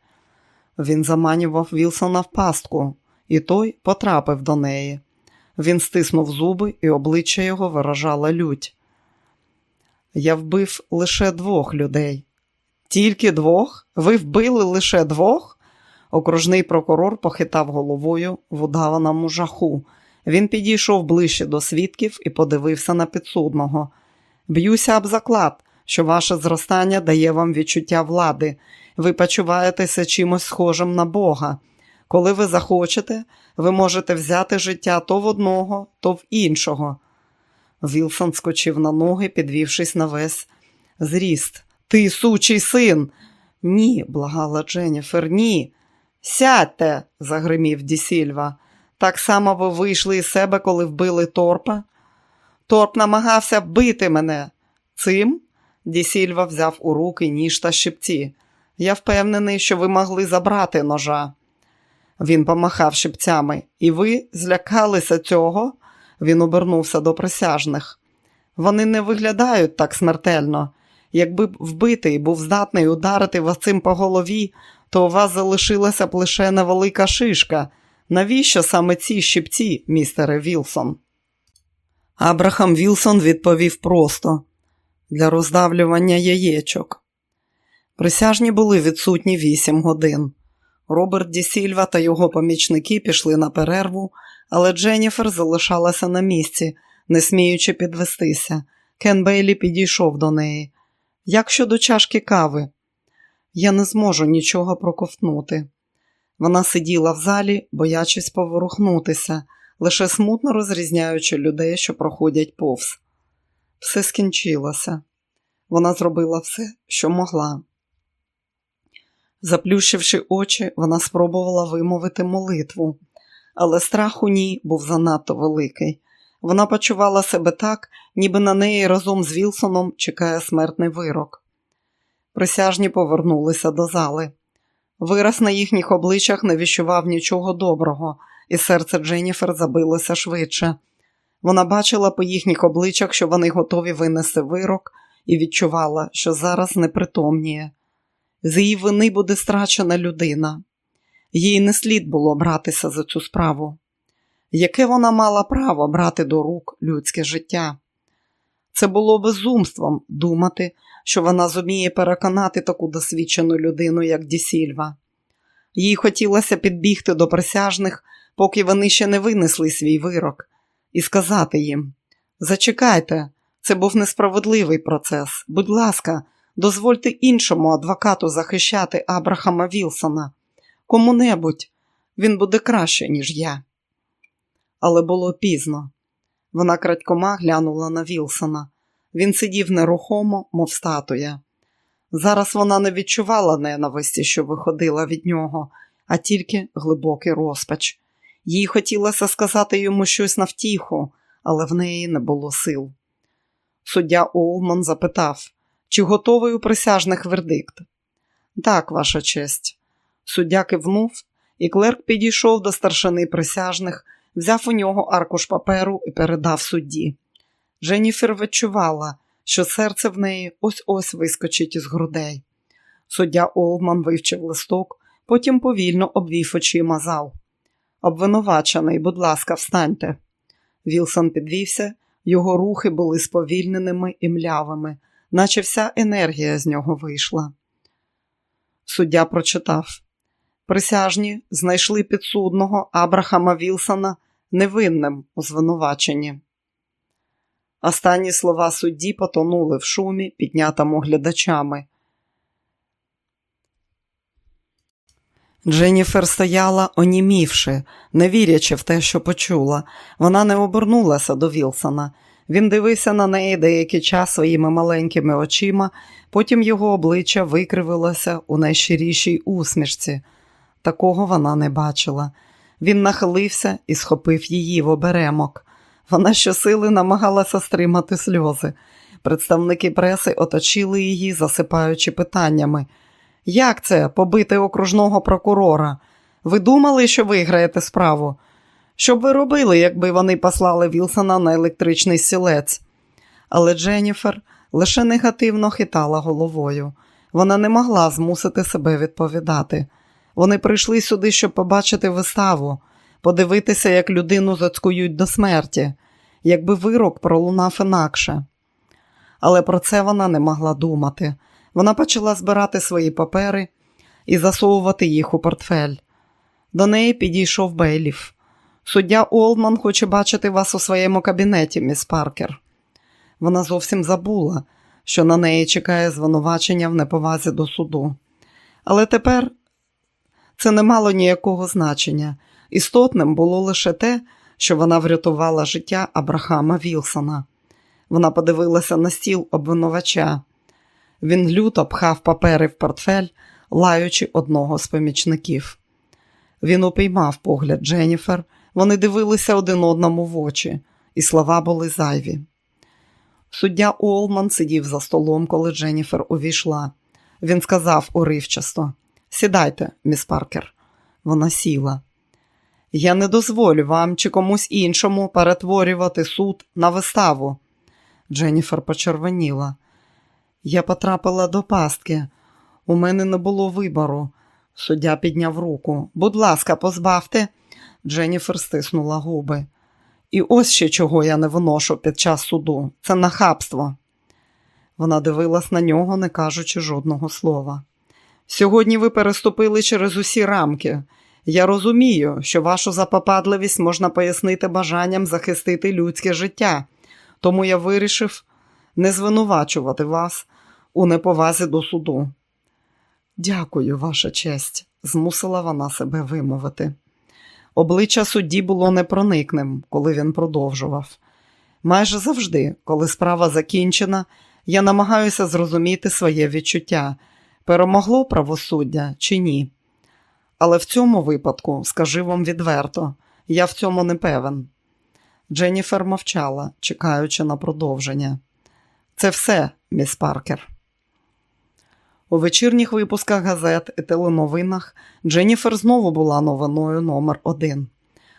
Він заманював Вілсона в пастку, і той потрапив до неї. Він стиснув зуби, і обличчя його виражало лють. Я вбив лише двох людей. Тільки двох? Ви вбили лише двох? Окружний прокурор похитав головою в удаваному жаху. Він підійшов ближче до свідків і подивився на підсудного. Б'юся об заклад, що ваше зростання дає вам відчуття влади. Ви почуваєтеся чимось схожим на Бога. Коли ви захочете, ви можете взяти життя то в одного, то в іншого. Вілсон скочив на ноги, підвівшись на весь зріст. Ти сучий син. Ні, благала Дженніфер, ні. Сядьте, загримів Дісільва. Так само ви вийшли із себе, коли вбили торпа. Торп намагався бити мене. Цим Дісільва взяв у руки ніж та щипці. Я впевнений, що ви могли забрати ножа. Він помахав щипцями. І ви злякалися цього? Він обернувся до присяжних. Вони не виглядають так смертельно. Якби вбитий був здатний ударити вас цим по голові, то у вас залишилася б лише невелика шишка. Навіщо саме ці щипці, містере Вілсон? Абрахам Вілсон відповів просто для роздавлювання яєчок. Присяжні були відсутні вісім годин. Роберт Ді Сільва та його помічники пішли на перерву, але Дженніфер залишалася на місці, не сміючи підвестися. Кен Бейлі підійшов до неї. Як щодо чашки кави? Я не зможу нічого проковтнути. Вона сиділа в залі, боячись поворухнутися, лише смутно розрізняючи людей, що проходять повз. Все скінчилося. Вона зробила все, що могла. Заплющивши очі, вона спробувала вимовити молитву, але страх у ній був занадто великий. Вона почувала себе так, ніби на неї разом з Вілсоном чекає смертний вирок. Присяжні повернулися до зали. Вираз на їхніх обличчях не віщував нічого доброго, і серце Дженніфер забилося швидше. Вона бачила по їхніх обличчях, що вони готові винести вирок, і відчувала, що зараз непритомніє. З її вини буде страчена людина. Їй не слід було братися за цю справу. Яке вона мала право брати до рук людське життя? Це було безумством думати, що вона зуміє переконати таку досвідчену людину, як Дісільва. Їй хотілося підбігти до присяжних, поки вони ще не винесли свій вирок, і сказати їм: Зачекайте, це був несправедливий процес. Будь ласка, дозвольте іншому адвокату захищати Абрахама Вілсона. Кому-небудь він буде краще, ніж я. Але було пізно. Вона крадькома глянула на Вілсона. Він сидів нерухомо, мов статуя. Зараз вона не відчувала ненависті, що виходила від нього, а тільки глибокий розпач. Їй хотілося сказати йому щось на втіху, але в неї не було сил. Суддя Олман запитав, чи готовий у присяжних вердикт? Так, ваша честь. Суддя кивнув, і клерк підійшов до старшини присяжних, взяв у нього аркуш паперу і передав судді. Дженніфер відчувала, що серце в неї ось ось вискочить із грудей. Суддя Олман вивчив листок, потім повільно обвів очима зал. Обвинувачений, будь ласка, встаньте. Вілсон підвівся, його рухи були сповільненими і млявими, наче вся енергія з нього вийшла. Суддя прочитав присяжні знайшли підсудного Абрахама Вілсона невинним у звинуваченні. Останні слова судді потонули в шумі, піднятому глядачами. Дженніфер стояла, онімівши, не вірячи в те, що почула. Вона не обернулася до Вілсона. Він дивився на неї деякий час своїми маленькими очима, потім його обличчя викривилося у найщирішій усмішці. Такого вона не бачила. Він нахилився і схопив її в оберемок. Вона щосили намагалася стримати сльози. Представники преси оточили її, засипаючи питаннями. Як це побити окружного прокурора? Ви думали, що виграєте справу? Що б ви робили, якби вони послали Вілсона на електричний сілець? Але Дженніфер лише негативно хитала головою. Вона не могла змусити себе відповідати. Вони прийшли сюди, щоб побачити виставу. подивитися, як людину зацькують до смерті, якби вирок пролунав інакше. Але про це вона не могла думати. Вона почала збирати свої папери і засовувати їх у портфель. До неї підійшов Бейліф. Суддя Олман хоче бачити вас у своєму кабінеті, міс Паркер. Вона зовсім забула, що на неї чекає звинувачення в неповазі до суду. Але тепер це не мало ніякого значення. Істотним було лише те, що вона врятувала життя Абрахама Вілсона. Вона подивилася на стіл обвинувача. Він люто пхав папери в портфель, лаючи одного з помічників. Він упіймав погляд Дженніфер, вони дивилися один одному в очі, і слова були зайві. Суддя Олман сидів за столом, коли Дженніфер увійшла. Він сказав уривчасто: Сідайте, міс Паркер. Вона сіла. Я не дозволю вам чи комусь іншому перетворювати суд на виставу. Дженніфер почервоніла. Я потрапила до пастки. У мене не було вибору. Суддя підняв руку. Будь ласка, позбавте. Дженніфер стиснула губи. І ось ще чого я не виношу під час суду. Це нахабство. Вона дивилась на нього, не кажучи жодного слова. Сьогодні ви переступили через усі рамки. Я розумію, що вашу запопадливість можна пояснити бажанням захистити людське життя, тому я вирішив не звинувачувати вас у неповазі до суду. Дякую, ваша честь, змусила вона себе вимовити. Обличчя судді було непроникним, коли він продовжував. Майже завжди, коли справа закінчена, я намагаюся зрозуміти своє відчуття, перемогло правосуддя чи ні. Але в цьому випадку, скажи вам відверто, я в цьому не певен. Дженніфер мовчала, чекаючи на продовження. Це все, міс Паркер. У вечірніх випусках газет і теленовинах Дженніфер знову була новиною номер один.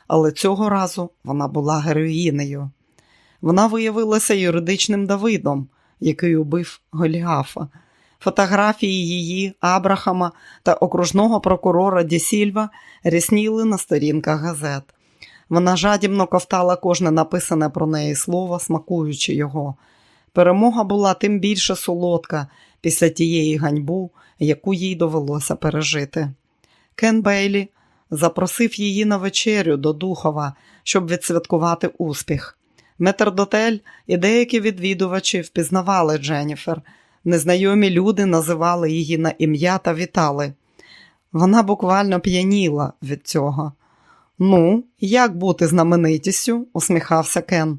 Але цього разу вона була героїнею. Вона виявилася юридичним Давидом, який убив Голіафа. Фотографії її, Абрахама та окружного прокурора Дісільва рісніли на сторінках газет. Вона жадібно ковтала кожне написане про неї слово, смакуючи його. Перемога була тим більше солодка після тієї ганьбу, яку їй довелося пережити. Кен Бейлі запросив її на вечерю до Духова, щоб відсвяткувати успіх. Метрдотель і деякі відвідувачі впізнавали Дженніфер. Незнайомі люди називали її на ім'я та вітали. Вона буквально п'яніла від цього. Ну, як бути знаменитістю? усміхався Кен.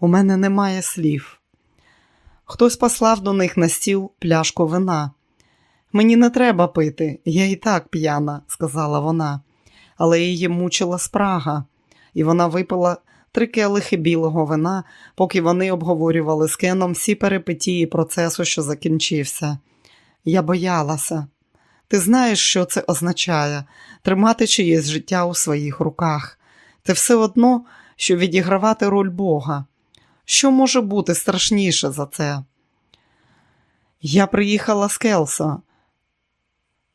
У мене немає слів. Хтось послав до них на стіл пляшку вина. Мені не треба пити, я і так п'яна, сказала вона, але її мучила спрага, і вона випила три келихи білого вина, поки вони обговорювали з Кеном всі перипетії процесу, що закінчився. Я боялася. Ти знаєш, що це означає тримати чиєсь життя у своїх руках. Це все одно, що відігравати роль Бога. Що може бути страшніше за це? Я приїхала з Келса.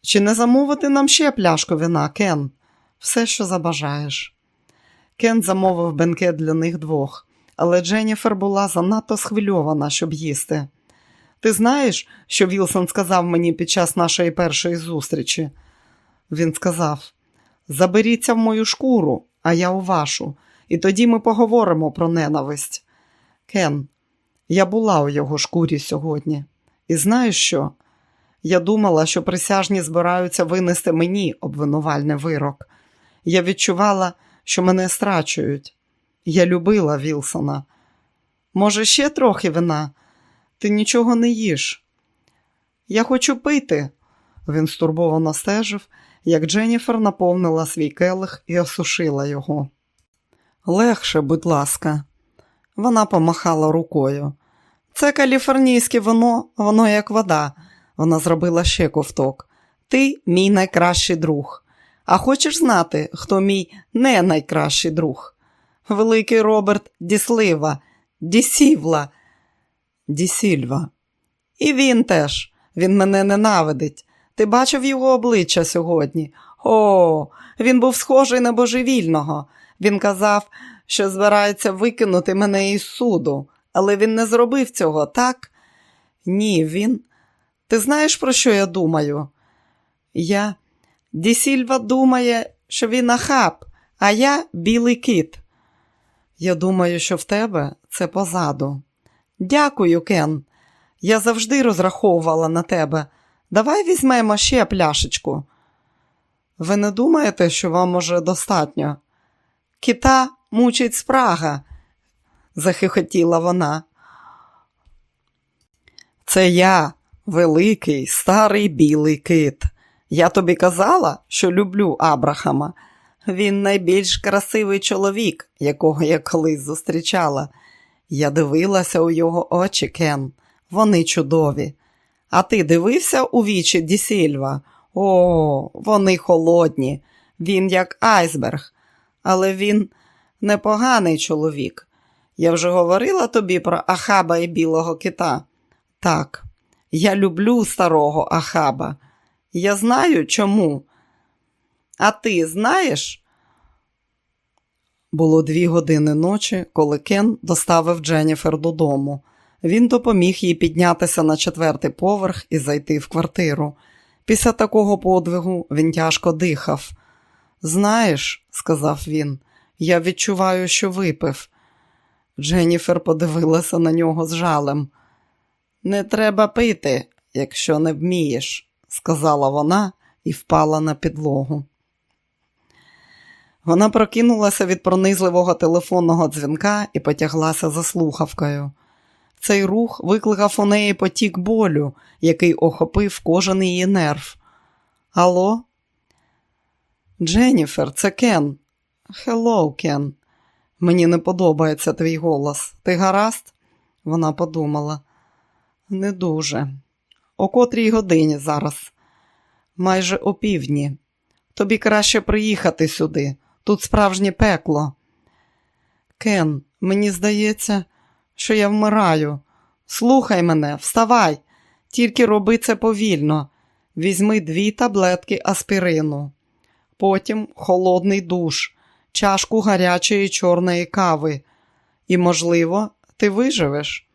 Чи не замовити нам ще пляшку вина, Кен? Все, що забажаєш. Кен замовив бенкет для них двох, але Дженніфер була занадто схвильована, щоб їсти. Ти знаєш, що Вілсон сказав мені під час нашої першої зустрічі? Він сказав: Заберіться в мою шкуру, а я у вашу, і тоді ми поговоримо про ненависть. Кен, я була у його шкурі сьогодні. І знаєш що? Я думала, що присяжні збираються винести мені обвинувальний вирок. Я відчувала, що мене страчують. Я любила Вілсона. Може, ще трохи вина? Ти нічого не їш. Я хочу пити. Він стурбовано стежив, як Дженніфер наповнила свій келих і осушила його. Легше, будь ласка, вона помахала рукою. Це каліфорнійське вино, воно як вода. Вона зробила ще ковток. Ти мій найкращий друг. А хочеш знати, хто мій не найкращий друг? Великий Роберт Діслива, Дісівла, Дісільва. І він теж, він мене ненавидить. Ти бачив його обличчя сьогодні? О, Він був схожий на божевільного. Він казав, що збирається викинути мене із суду, але він не зробив цього, так? Ні, він. Ти знаєш, про що я думаю? Я. Дісільва думає, що він ахаб, а я білий кит. Я думаю, що в тебе це позаду. Дякую, Кен. Я завжди розраховувала на тебе. Давай візьмемо ще пляшечку. Ви не думаєте, що вам уже достатньо? Кита мучить спрага, захихотіла вона. Це я, великий, старий білий кит. Я тобі казала, що люблю Абрахама. Він найбільш красивий чоловік, якого я колись зустрічала. Я дивилася у його очі, Кен. Вони чудові. А ти дивився у вічі Дісільва? О, вони холодні. Він як айсберг, але він непоганий чоловік. Я вже говорила тобі про Ахаба і білого кита. Так, я люблю старого Ахаба. Я знаю чому. А ти знаєш? Було дві години ночі, коли Кен доставив Дженніфер додому. Він допоміг їй піднятися на четвертий поверх і зайти в квартиру. Після такого подвигу він тяжко дихав. Знаєш, сказав він, я відчуваю, що випив. Дженніфер подивилася на нього з жалем. Не треба пити, якщо не вмієш, сказала вона і впала на підлогу. Вона прокинулася від пронизливого телефонного дзвінка і потяглася за слухавкою. Цей рух викликав у неї потік болю, який охопив кожен її нерв. Алло? Дженніфер, це Кен. Hello, Кен. Мені не подобається твій голос. Ти гаразд? Вона подумала. Не дуже. О котрій годині зараз? Майже о півдні. Тобі краще приїхати сюди. Тут справжнє пекло. Кен, мені здається, що я вмираю. Слухай мене, вставай, тільки роби це повільно. Візьми дві таблетки аспірину, потім холодний душ, чашку гарячої чорної кави. І, можливо, ти виживеш.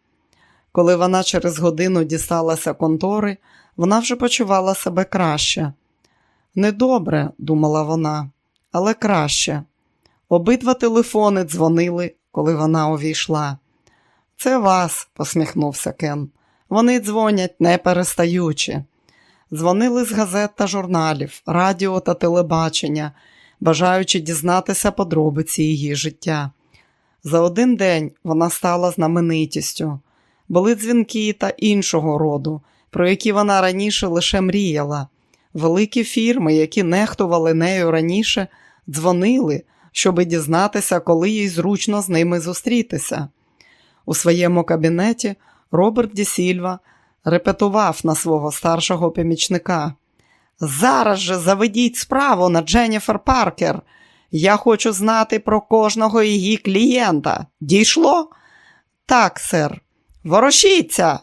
Коли вона через годину дісталася контори, вона вже почувала себе краще. Недобре, думала вона, але краще. Обидва телефони дзвонили, коли вона увійшла. Це вас, посміхнувся Кен. Вони дзвонять не перестаючи. Дзвонили з газет та журналів, радіо та телебачення, бажаючи дізнатися подробиці її життя. За один день вона стала знаменитістю. Були дзвінки та іншого роду, про які вона раніше лише мріяла. Великі фірми, які нехтували нею раніше, дзвонили, щоби дізнатися, коли їй зручно з ними зустрітися. У своєму кабінеті Роберт Ді Сільва репетував на свого старшого помічника. Зараз же заведіть справу на Дженніфер Паркер. Я хочу знати про кожного її клієнта. Дійшло? Так, сер. Ворушіться,